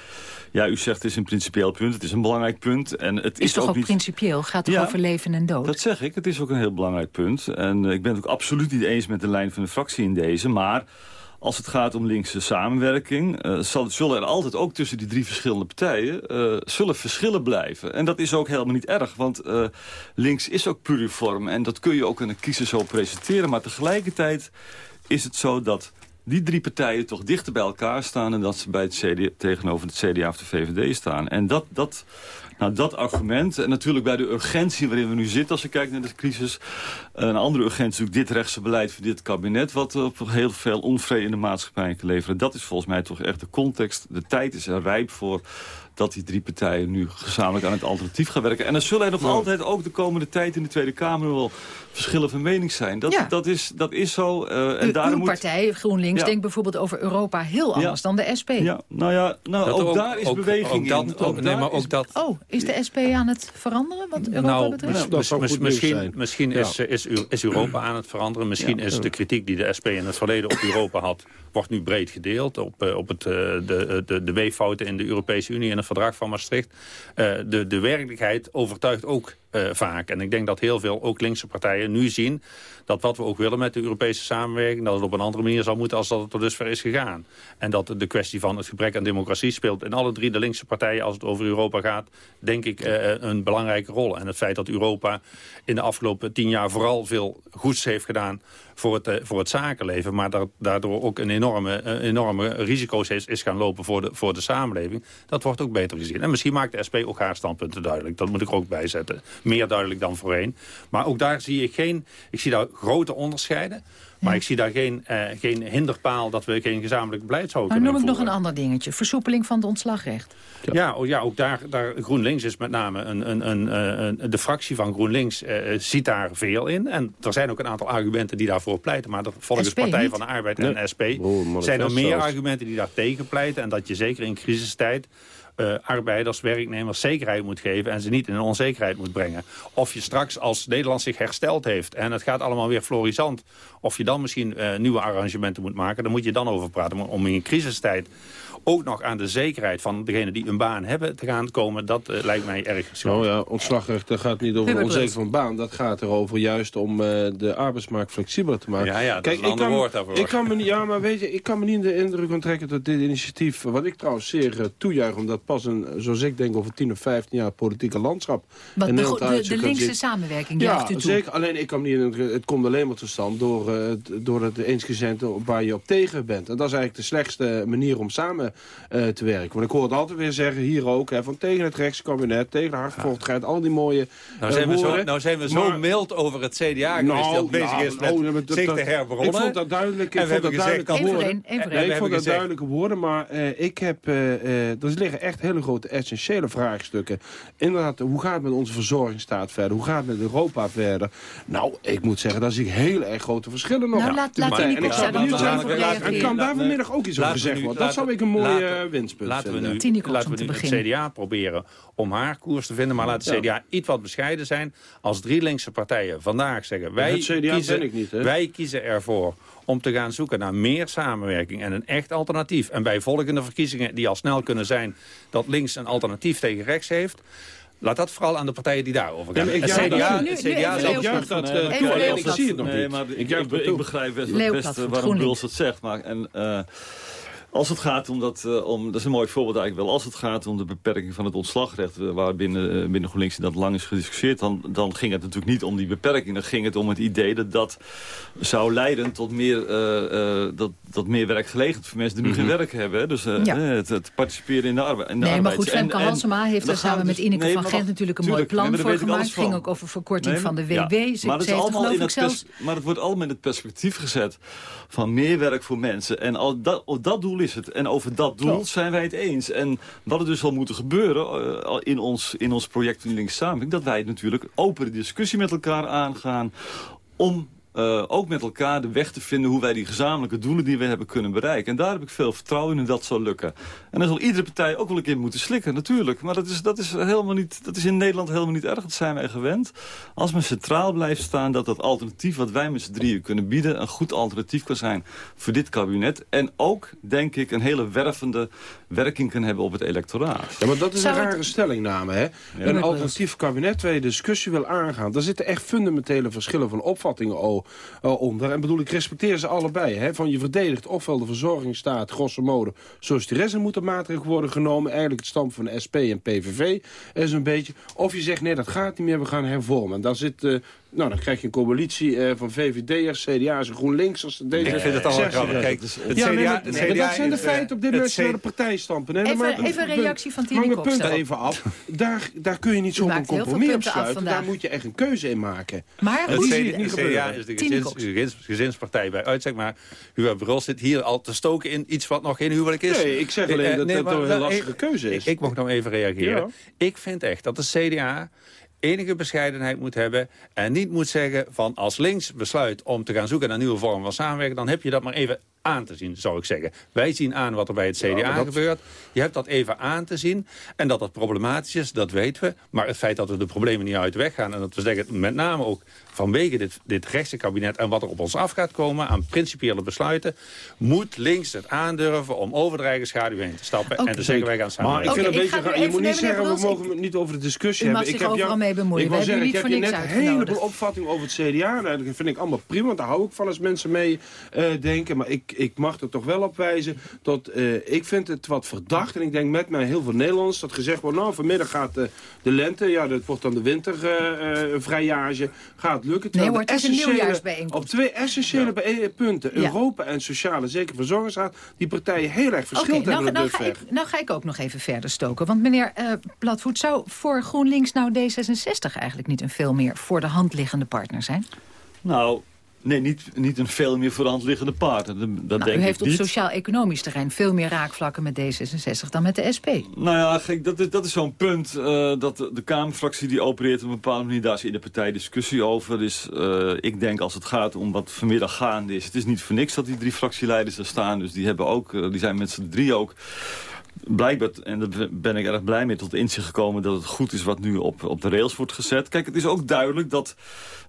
ja, u zegt het is een principieel punt. Het is een belangrijk punt. En het is, is toch ook, ook niet... principieel? Gaat toch over leven en dood? Dat zeg ik. Het is ook een heel belangrijk punt. En ik ben het ook absoluut niet eens met de lijn van de fractie in deze. Maar als het gaat om linkse samenwerking... Uh, zal, zullen er altijd ook tussen die drie verschillende partijen... Uh, zullen verschillen blijven. En dat is ook helemaal niet erg. Want uh, links is ook pluriform. En dat kun je ook aan de kiezer zo presenteren. Maar tegelijkertijd is het zo dat die drie partijen toch dichter bij elkaar staan... en dat ze bij het CDA, tegenover het CDA of de VVD staan. En dat, dat, nou, dat argument, en natuurlijk bij de urgentie waarin we nu zitten... als je kijkt naar de crisis, een andere urgentie is dit rechtse beleid van dit kabinet... wat op heel veel onvrede in de maatschappij kan leveren. Dat is volgens mij toch echt de context. De tijd is er rijp voor dat die drie partijen nu gezamenlijk aan het alternatief gaan werken. En er zullen er nog altijd ook de komende tijd in de Tweede Kamer wel verschillen van mening zijn. Dat, ja. dat, is, dat is zo. Uh, en U, uw moet... partij, GroenLinks, ja. denkt bijvoorbeeld over Europa heel anders ja. dan de SP. Ja, nou ja, nou, ook, ook, daar is ook, beweging ook dat, in. Ook, nee, maar ook is... dat... Oh, is de SP aan het veranderen wat Europa nou, betreft? Mis, misschien misschien is, is, is Europa aan het veranderen. Misschien is de kritiek die de SP in het verleden op Europa had... wordt nu breed gedeeld op, op het, de, de, de weeffouten in de Europese Unie. En verdrag van Maastricht. Uh, de, de werkelijkheid overtuigt ook uh, vaak. En ik denk dat heel veel, ook linkse partijen, nu zien... dat wat we ook willen met de Europese samenwerking... dat het op een andere manier zal moeten als dat het tot dusver is gegaan. En dat de kwestie van het gebrek aan democratie speelt... in alle drie de linkse partijen, als het over Europa gaat... denk ik uh, een belangrijke rol. En het feit dat Europa in de afgelopen tien jaar... vooral veel goeds heeft gedaan voor het, voor het zakenleven... maar dat, daardoor ook een enorme, enorme risico's is, is gaan lopen voor de, voor de samenleving... dat wordt ook beter gezien. En misschien maakt de SP ook haar standpunten duidelijk. Dat moet ik ook bijzetten meer duidelijk dan voorheen. Maar ook daar zie ik geen... Ik zie daar grote onderscheiden. Maar ik zie daar geen, uh, geen hinderpaal dat we geen gezamenlijk beleidshoofd Maar noem ik nog een ander dingetje. Versoepeling van het ontslagrecht. Ja, ja, oh, ja ook daar, daar GroenLinks is met name een, een, een, een de fractie van GroenLinks uh, ziet daar veel in. En er zijn ook een aantal argumenten die daarvoor pleiten. Maar volgens SP Partij niet? van de Arbeid en nee. SP oh, zijn er meer argumenten die daar tegen pleiten. En dat je zeker in crisistijd uh, arbeiders, werknemers zekerheid moet geven... en ze niet in een onzekerheid moet brengen. Of je straks, als Nederland zich hersteld heeft... en het gaat allemaal weer florisant... of je dan misschien uh, nieuwe arrangementen moet maken... dan moet je dan over praten. Maar om in een crisistijd ook nog aan de zekerheid van degenen die een baan hebben te gaan komen, dat uh, lijkt mij erg. Oh ja, ontslagrecht dat gaat niet over onzeker van baan. Dat gaat erover juist om uh, de arbeidsmarkt flexibeler te maken. Ja, ja dat Kijk, is een ander kan, woord daarvoor. Ik kan me niet, ja, maar weet je, ik kan me niet de indruk onttrekken dat dit initiatief, wat ik trouwens zeer uh, toejuich, omdat pas een, zoals ik denk, over 10 of 15 jaar politieke landschap. Wat de, de, de linkse samenwerking ja, u zeker. Alleen ik kan niet het komt alleen maar tot stand door, uh, door het eensgezinde waar je op tegen bent. En dat is eigenlijk de slechtste manier om samen uh, te werken. Want ik hoor het altijd weer zeggen, hier ook, hè, van tegen het rechtskabinet, tegen de hardvochtigheid, al die mooie nou zijn, we zo, nou zijn we zo maar, mild over het CDA geweest nou, dat bezig is met nou, dat, zich te herbronnen. Ik vond dat duidelijk. Ik vond dat duidelijke woorden. ik vond dat duidelijke woorden, maar uh, ik heb, uh, uh, er liggen echt hele grote essentiële vraagstukken. Inderdaad, hoe gaat het met onze verzorgingsstaat verder? Hoe gaat het met Europa verder? Nou, ik moet zeggen, daar zie ik hele erg grote verschillen nog. Nou, laat, laat en ik zou benieuwd zijn en kan daar vanmiddag ook iets over gezegd worden. Dat zou ik een mooie winst laten we nu, laten we nu het CDA proberen om haar koers te vinden. Maar laat de CDA iets wat bescheiden zijn. Als drie linkse partijen vandaag zeggen... wij, kiezen, niet, wij kiezen ervoor om te gaan zoeken naar meer samenwerking en een echt alternatief. En bij volgende verkiezingen, die al snel kunnen zijn... dat links een alternatief tegen rechts heeft... Laat dat vooral aan de partijen die daarover gaan. Nee, ik CDA, nu, CDA ik juich dat... Ik zie het nog Maar ik, begrijp best, best waarom Bruls het zegt. Maar, en, uh, als het gaat om dat, uh, om, dat is een mooi voorbeeld eigenlijk wel. Als het gaat om de beperking van het ontslagrecht, uh, waar binnen, uh, binnen GroenLinks dat lang is gediscussieerd, dan, dan ging het natuurlijk niet om die beperking. Dan ging het om het idee dat dat zou leiden tot meer, dat, dat meer werkgelegenheid voor mensen die nu mm -hmm. geen werk hebben. Dus ja. het, het, participeren in de, arbeid. In de nee, arbeids. maar goed, Femke Halsema heeft er samen dus, met Ineke nee, van Gent natuurlijk een tuurlijk, mooi plan voor gemaakt. Het ging ook over verkorting nee, van de WW. Ja, maar, het is allemaal in het zelfs... maar het wordt allemaal in het perspectief gezet van meer werk voor mensen. En al dat, op dat doel is het. En over dat doel zijn wij het eens. En wat er dus zal moeten gebeuren uh, in, ons, in ons project Links Samenwerking... dat wij natuurlijk open discussie met elkaar aangaan... om uh, ook met elkaar de weg te vinden hoe wij die gezamenlijke doelen die we hebben kunnen bereiken. En daar heb ik veel vertrouwen in dat zal lukken. En dan zal iedere partij ook wel een keer moeten slikken, natuurlijk. Maar dat is, dat is, helemaal niet, dat is in Nederland helemaal niet erg, dat zijn wij gewend. Als men centraal blijft staan, dat dat alternatief wat wij met z'n drieën kunnen bieden... een goed alternatief kan zijn voor dit kabinet. En ook, denk ik, een hele wervende werking kan hebben op het electoraat. Ja, maar dat is Zou een rare het... stellingname, hè? Ja. Een alternatief kabinet waar je discussie wil aangaan. Daar zitten echt fundamentele verschillen van opvattingen uh, onder. En bedoel, ik respecteer ze allebei. Hè? Van je verdedigt ofwel de verzorgingsstaat, grosso modo, zoals die rest. Er moeten maatregelen worden genomen. Eigenlijk het stand van de SP en PVV is een beetje. Of je zegt, nee, dat gaat niet meer, we gaan hervormen. En daar zit uh, nou, dan krijg je een coalitie uh, van VVD'ers, CDA's en GroenLinks. Als deze ik vind het allemaal grappig. Kijk, dus het ja, CDA, het CDA dat zijn de feiten op dit moment naar de partij stampen. Nee, even, maar, even een reactie van Tini Hang punt even af. Daar, daar kun je niet zo'n compromis op sluiten. Daar moet je echt een keuze in maken. Maar het CDA is de gezins, gezinspartij bij. Maar Hugo Brol zit hier al te stoken in iets wat nog geen huwelijk is. Nee, ik zeg alleen dat het een lastige keuze is. Ik mocht nog even reageren. Ik vind echt dat de CDA enige bescheidenheid moet hebben... en niet moet zeggen van als links besluit om te gaan zoeken naar nieuwe vormen van samenwerking... dan heb je dat maar even aan te zien, zou ik zeggen. Wij zien aan wat er bij het CDA gebeurt. Je hebt dat even aan te zien. En dat dat problematisch is, dat weten we. Maar het feit dat we de problemen niet uit de weg gaan... en dat we zeggen, met name ook vanwege dit, dit rechtse kabinet... en wat er op ons af gaat komen aan principiële besluiten... moet links het aandurven om over de eigen schaduw heen te stappen... en te zeggen wij gaan samen. Maar ik vind een beetje, je moet niet zeggen, we mogen het niet over de discussie hebben. ik heb jou, mee bemoeien. Ik wil zeggen, ik heb je net een heleboel opvattingen over het CDA. Nou, dat vind ik allemaal prima, want daar hou ik van als mensen mee uh, denken. Maar ik, ik mag er toch wel op wijzen dat uh, ik vind het wat verdacht. En ik denk met mij heel veel Nederlands dat gezegd wordt... nou, vanmiddag gaat de, de lente, ja, dat wordt dan de wintervrijage... Uh, gaat lukken. Nee hoor, het is een nieuwjaarsbijeenkomst. Op twee essentiële ja. punten, Europa en sociale zeker verzorgingsraad... die partijen heel erg verschillend okay, nou, nou, ga ik, nou ga ik ook nog even verder stoken. Want meneer uh, Platvoet, zou voor GroenLinks nou D66 eigenlijk niet een veel meer voor de hand liggende partner zijn? Nou, Nee, niet, niet een veel meer voor de hand liggende paard. Dat, nou, denk u heeft op sociaal-economisch terrein veel meer raakvlakken met D66 dan met de SP. Nou ja, gek, dat, dat is zo'n punt uh, dat de, de Kamerfractie die opereert op een bepaalde manier. Daar is in de partij discussie over. Dus uh, ik denk als het gaat om wat vanmiddag gaande is. Het is niet voor niks dat die drie fractieleiders er staan. Dus die, hebben ook, uh, die zijn met z'n drie ook blijkbaar, en daar ben ik erg blij mee, tot inzicht gekomen dat het goed is wat nu op, op de rails wordt gezet. Kijk, het is ook duidelijk dat,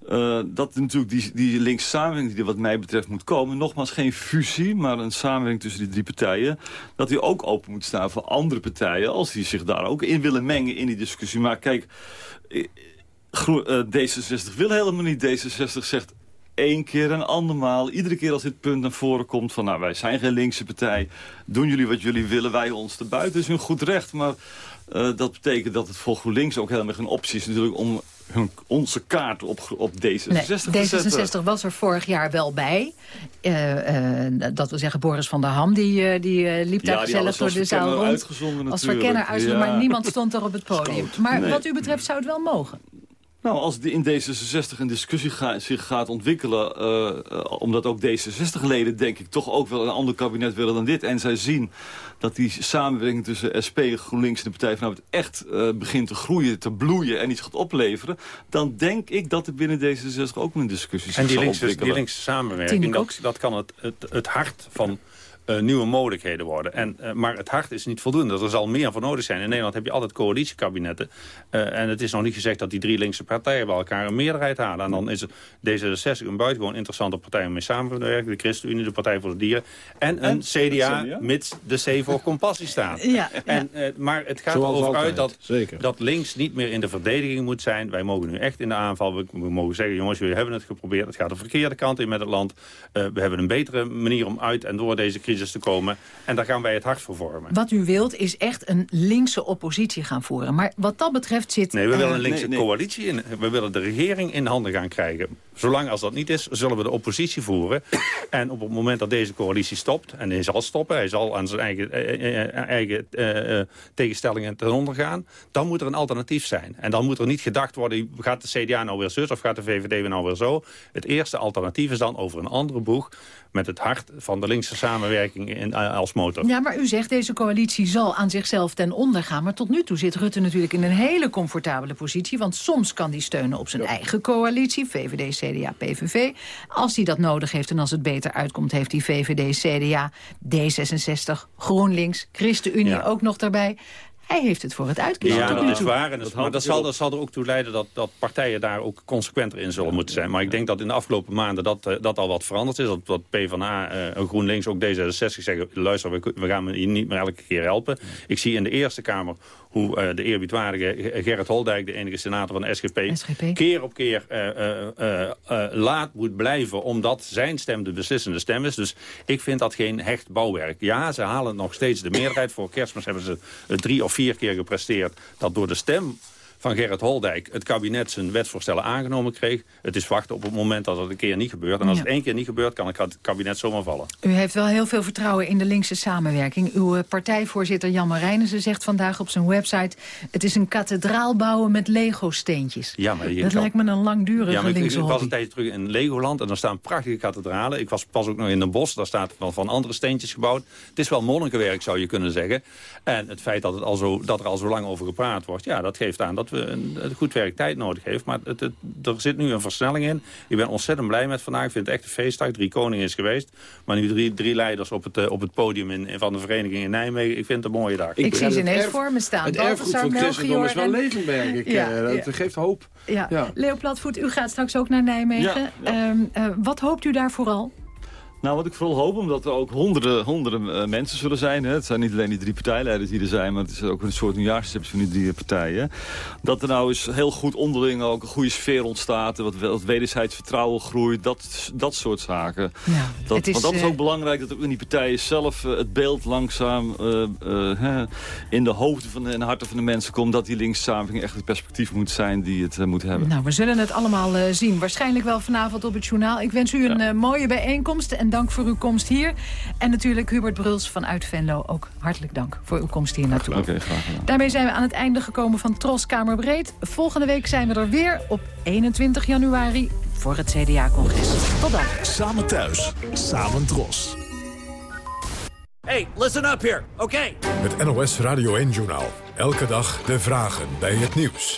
uh, dat natuurlijk die, die linkse samenwerking die er wat mij betreft moet komen, nogmaals geen fusie, maar een samenwerking tussen die drie partijen, dat die ook open moet staan voor andere partijen, als die zich daar ook in willen mengen in die discussie. Maar kijk, uh, D66 wil helemaal niet. D66 zegt één keer en andermaal, iedere keer als dit punt naar voren komt... van nou, wij zijn geen linkse partij, doen jullie wat jullie willen, wij ons te buiten. is hun goed recht, maar uh, dat betekent dat het voor GroenLinks ook helemaal geen optie is... natuurlijk om hun, onze kaart op, op D66 nee, D66 was er vorig jaar wel bij. Uh, uh, dat wil zeggen, Boris van der Ham, die, die liep daar gezellig door de zaal rond. Als verkenner uitgezonden, ja. maar niemand stond er op het podium. Maar nee. wat u betreft zou het wel mogen. Nou, als in D66 een discussie ga, zich gaat ontwikkelen... Uh, omdat ook D66-leden, denk ik, toch ook wel een ander kabinet willen dan dit... en zij zien dat die samenwerking tussen SP, GroenLinks en de Partij van het echt uh, begint te groeien, te bloeien en iets gaat opleveren... dan denk ik dat er binnen D66 ook een discussie zich en die linkse, die linkse samenwerking, dat, dat kan het, het, het hart van uh, nieuwe mogelijkheden worden. En, uh, maar het hart is niet voldoende. Er zal meer voor nodig zijn. In Nederland heb je altijd coalitiekabinetten. Uh, en het is nog niet gezegd dat die drie linkse partijen bij elkaar een meerderheid halen. En dan is het D66 een buitengewoon interessante partij om mee samen te werken. De ChristenUnie, de Partij voor de Dieren. En een CDA, CDA, mits de C voor compassie staat. Ja, en, maar het gaat Zoals erover uit dat, dat links niet meer in de verdediging moet zijn. Wij mogen nu echt in de aanval. We, we mogen zeggen, jongens, jullie hebben het geprobeerd. Het gaat de verkeerde kant in met het land. we hebben een betere manier om uit en door deze crisis te komen. En daar gaan wij het hart voor vormen. Wat u wilt is echt een linkse oppositie gaan voeren. Maar wat dat betreft zit... Nee, we willen een linkse coalitie. In, we willen de regering in handen gaan krijgen. Zolang als dat niet is, zullen we de oppositie voeren. En op het moment dat deze coalitie stopt, en hij zal stoppen... hij zal aan zijn eigen, eh, eh, eigen uh, tegenstellingen ten onder gaan... dan moet er een alternatief zijn. En dan moet er niet gedacht worden... gaat de CDA nou weer zus of gaat de VVD nou weer zo? Het eerste alternatief is dan over een andere boeg met het hart van de linkse samenwerking in, als motor. Ja, maar u zegt deze coalitie zal aan zichzelf ten onder gaan. Maar tot nu toe zit Rutte natuurlijk in een hele comfortabele positie. Want soms kan hij steunen op zijn eigen coalitie, VVD, CDA, PVV. Als hij dat nodig heeft en als het beter uitkomt... heeft hij VVD, CDA, D66, GroenLinks, ChristenUnie ook nog daarbij. Hij heeft het voor het uitkiezen. Ja, dat is waar. En dat, maar dat zal, dat zal er ook toe leiden dat, dat partijen daar ook consequenter in zullen moeten zijn. Maar ik denk dat in de afgelopen maanden dat, eh, dat al wat veranderd is. Dat, dat PvdA, uh, GroenLinks, ook D66 zeggen... luister, we, we gaan je niet meer elke keer helpen. Ik zie in de Eerste Kamer hoe uh, de eerbiedwaardige Gerrit Holdijk... de enige senator van de SGP, keer op keer laat moet blijven... omdat zijn stem de beslissende stem is. Dus ik vind dat geen hecht bouwwerk. Ja, ze halen nog steeds de meerderheid. Voor kerstmis hebben ze drie of vier keer gepresteerd... dat door de stem van Gerrit Holdijk het kabinet zijn wetsvoorstellen aangenomen kreeg. Het is wachten op het moment dat het een keer niet gebeurt. En als het één keer niet gebeurt, kan het kabinet zomaar vallen. U heeft wel heel veel vertrouwen in de linkse samenwerking. Uw eh, partijvoorzitter Jan Marijnissen zegt vandaag op zijn website... het is een kathedraal bouwen met Lego-steentjes. Ja, maar dat lijkt me een langdurige ja, maar ik, ik, was een tijdje terug in Legoland en daar staan prachtige kathedralen. Ik was pas ook nog in een bos, daar staat van, van andere steentjes gebouwd. Het is wel monnikenwerk, zou je kunnen zeggen. En het feit dat, het al zo, dat er al zo lang over gepraat wordt... ja, dat geeft aan dat dat we een, goed werk tijd nodig heeft. Maar het, het, er zit nu een versnelling in. Ik ben ontzettend blij met vandaag. Ik vind het echt een feestdag. Drie koningen is geweest. Maar nu drie, drie leiders op het, op het podium in, van de vereniging in Nijmegen. Ik vind het een mooie dag. Ik, ik zie ze ineens voor me staan. Het erfgoed van Christendom is wel Levenberg. Ik, ja, dat geeft hoop. Ja. ja. Leo Platvoet, u gaat straks ook naar Nijmegen. Ja, uh, wat hoopt u daar vooral? Nou, wat ik vooral hoop, omdat er ook honderden, honderden uh, mensen zullen zijn. Hè. Het zijn niet alleen die drie partijleiders die er zijn... maar het is ook een soort nieuwjaarsreceptie van die drie partijen. Dat er nou eens heel goed onderling ook een goede sfeer ontstaat... wat, wat wederzijds vertrouwen groeit, dat, dat soort zaken. Ja, dat, is, want dat is ook uh... belangrijk, dat ook in die partijen zelf uh, het beeld langzaam... in de hoofden van de, en de harten van de mensen komt... dat die linkse samenleving echt het perspectief moet zijn die het moet hebben. Nou, we zullen het allemaal zien. Waarschijnlijk wel vanavond op het journaal. Ik wens u een ja. mooie bijeenkomst... En dank voor uw komst hier. En natuurlijk Hubert Bruls vanuit Venlo. Ook hartelijk dank voor uw komst hier naartoe. Oké, graag gedaan. Daarmee zijn we aan het einde gekomen van Tros Kamerbreed. Volgende week zijn we er weer op 21 januari voor het CDA-congres. Tot dan. Samen thuis, samen Tros. Hey, listen up here, oké. Het NOS Radio 1-journaal. Elke dag de vragen bij het nieuws.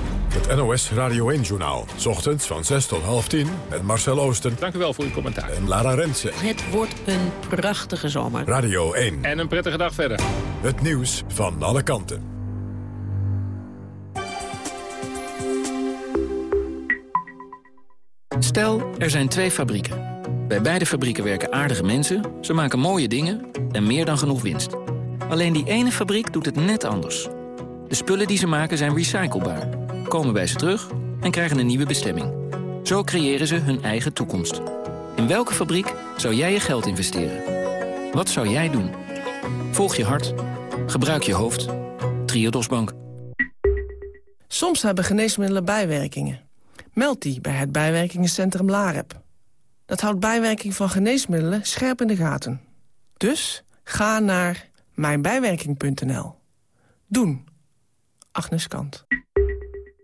Het NOS Radio 1-journaal. Ochtends van 6 tot half 10 met Marcel Oosten. Dank u wel voor uw commentaar. En Lara Rensen. Het wordt een prachtige zomer. Radio 1. En een prettige dag verder. Het nieuws van alle kanten. Stel, er zijn twee fabrieken. Bij beide fabrieken werken aardige mensen, ze maken mooie dingen en meer dan genoeg winst. Alleen die ene fabriek doet het net anders. De spullen die ze maken zijn recyclebaar, komen bij ze terug en krijgen een nieuwe bestemming. Zo creëren ze hun eigen toekomst. In welke fabriek zou jij je geld investeren? Wat zou jij doen? Volg je hart. Gebruik je hoofd. Triodos Bank. Soms hebben geneesmiddelen bijwerkingen. Meld die bij het bijwerkingencentrum LAREP. Dat houdt bijwerking van geneesmiddelen scherp in de gaten. Dus ga naar mijnbijwerking.nl. Doen. Agnes Kant.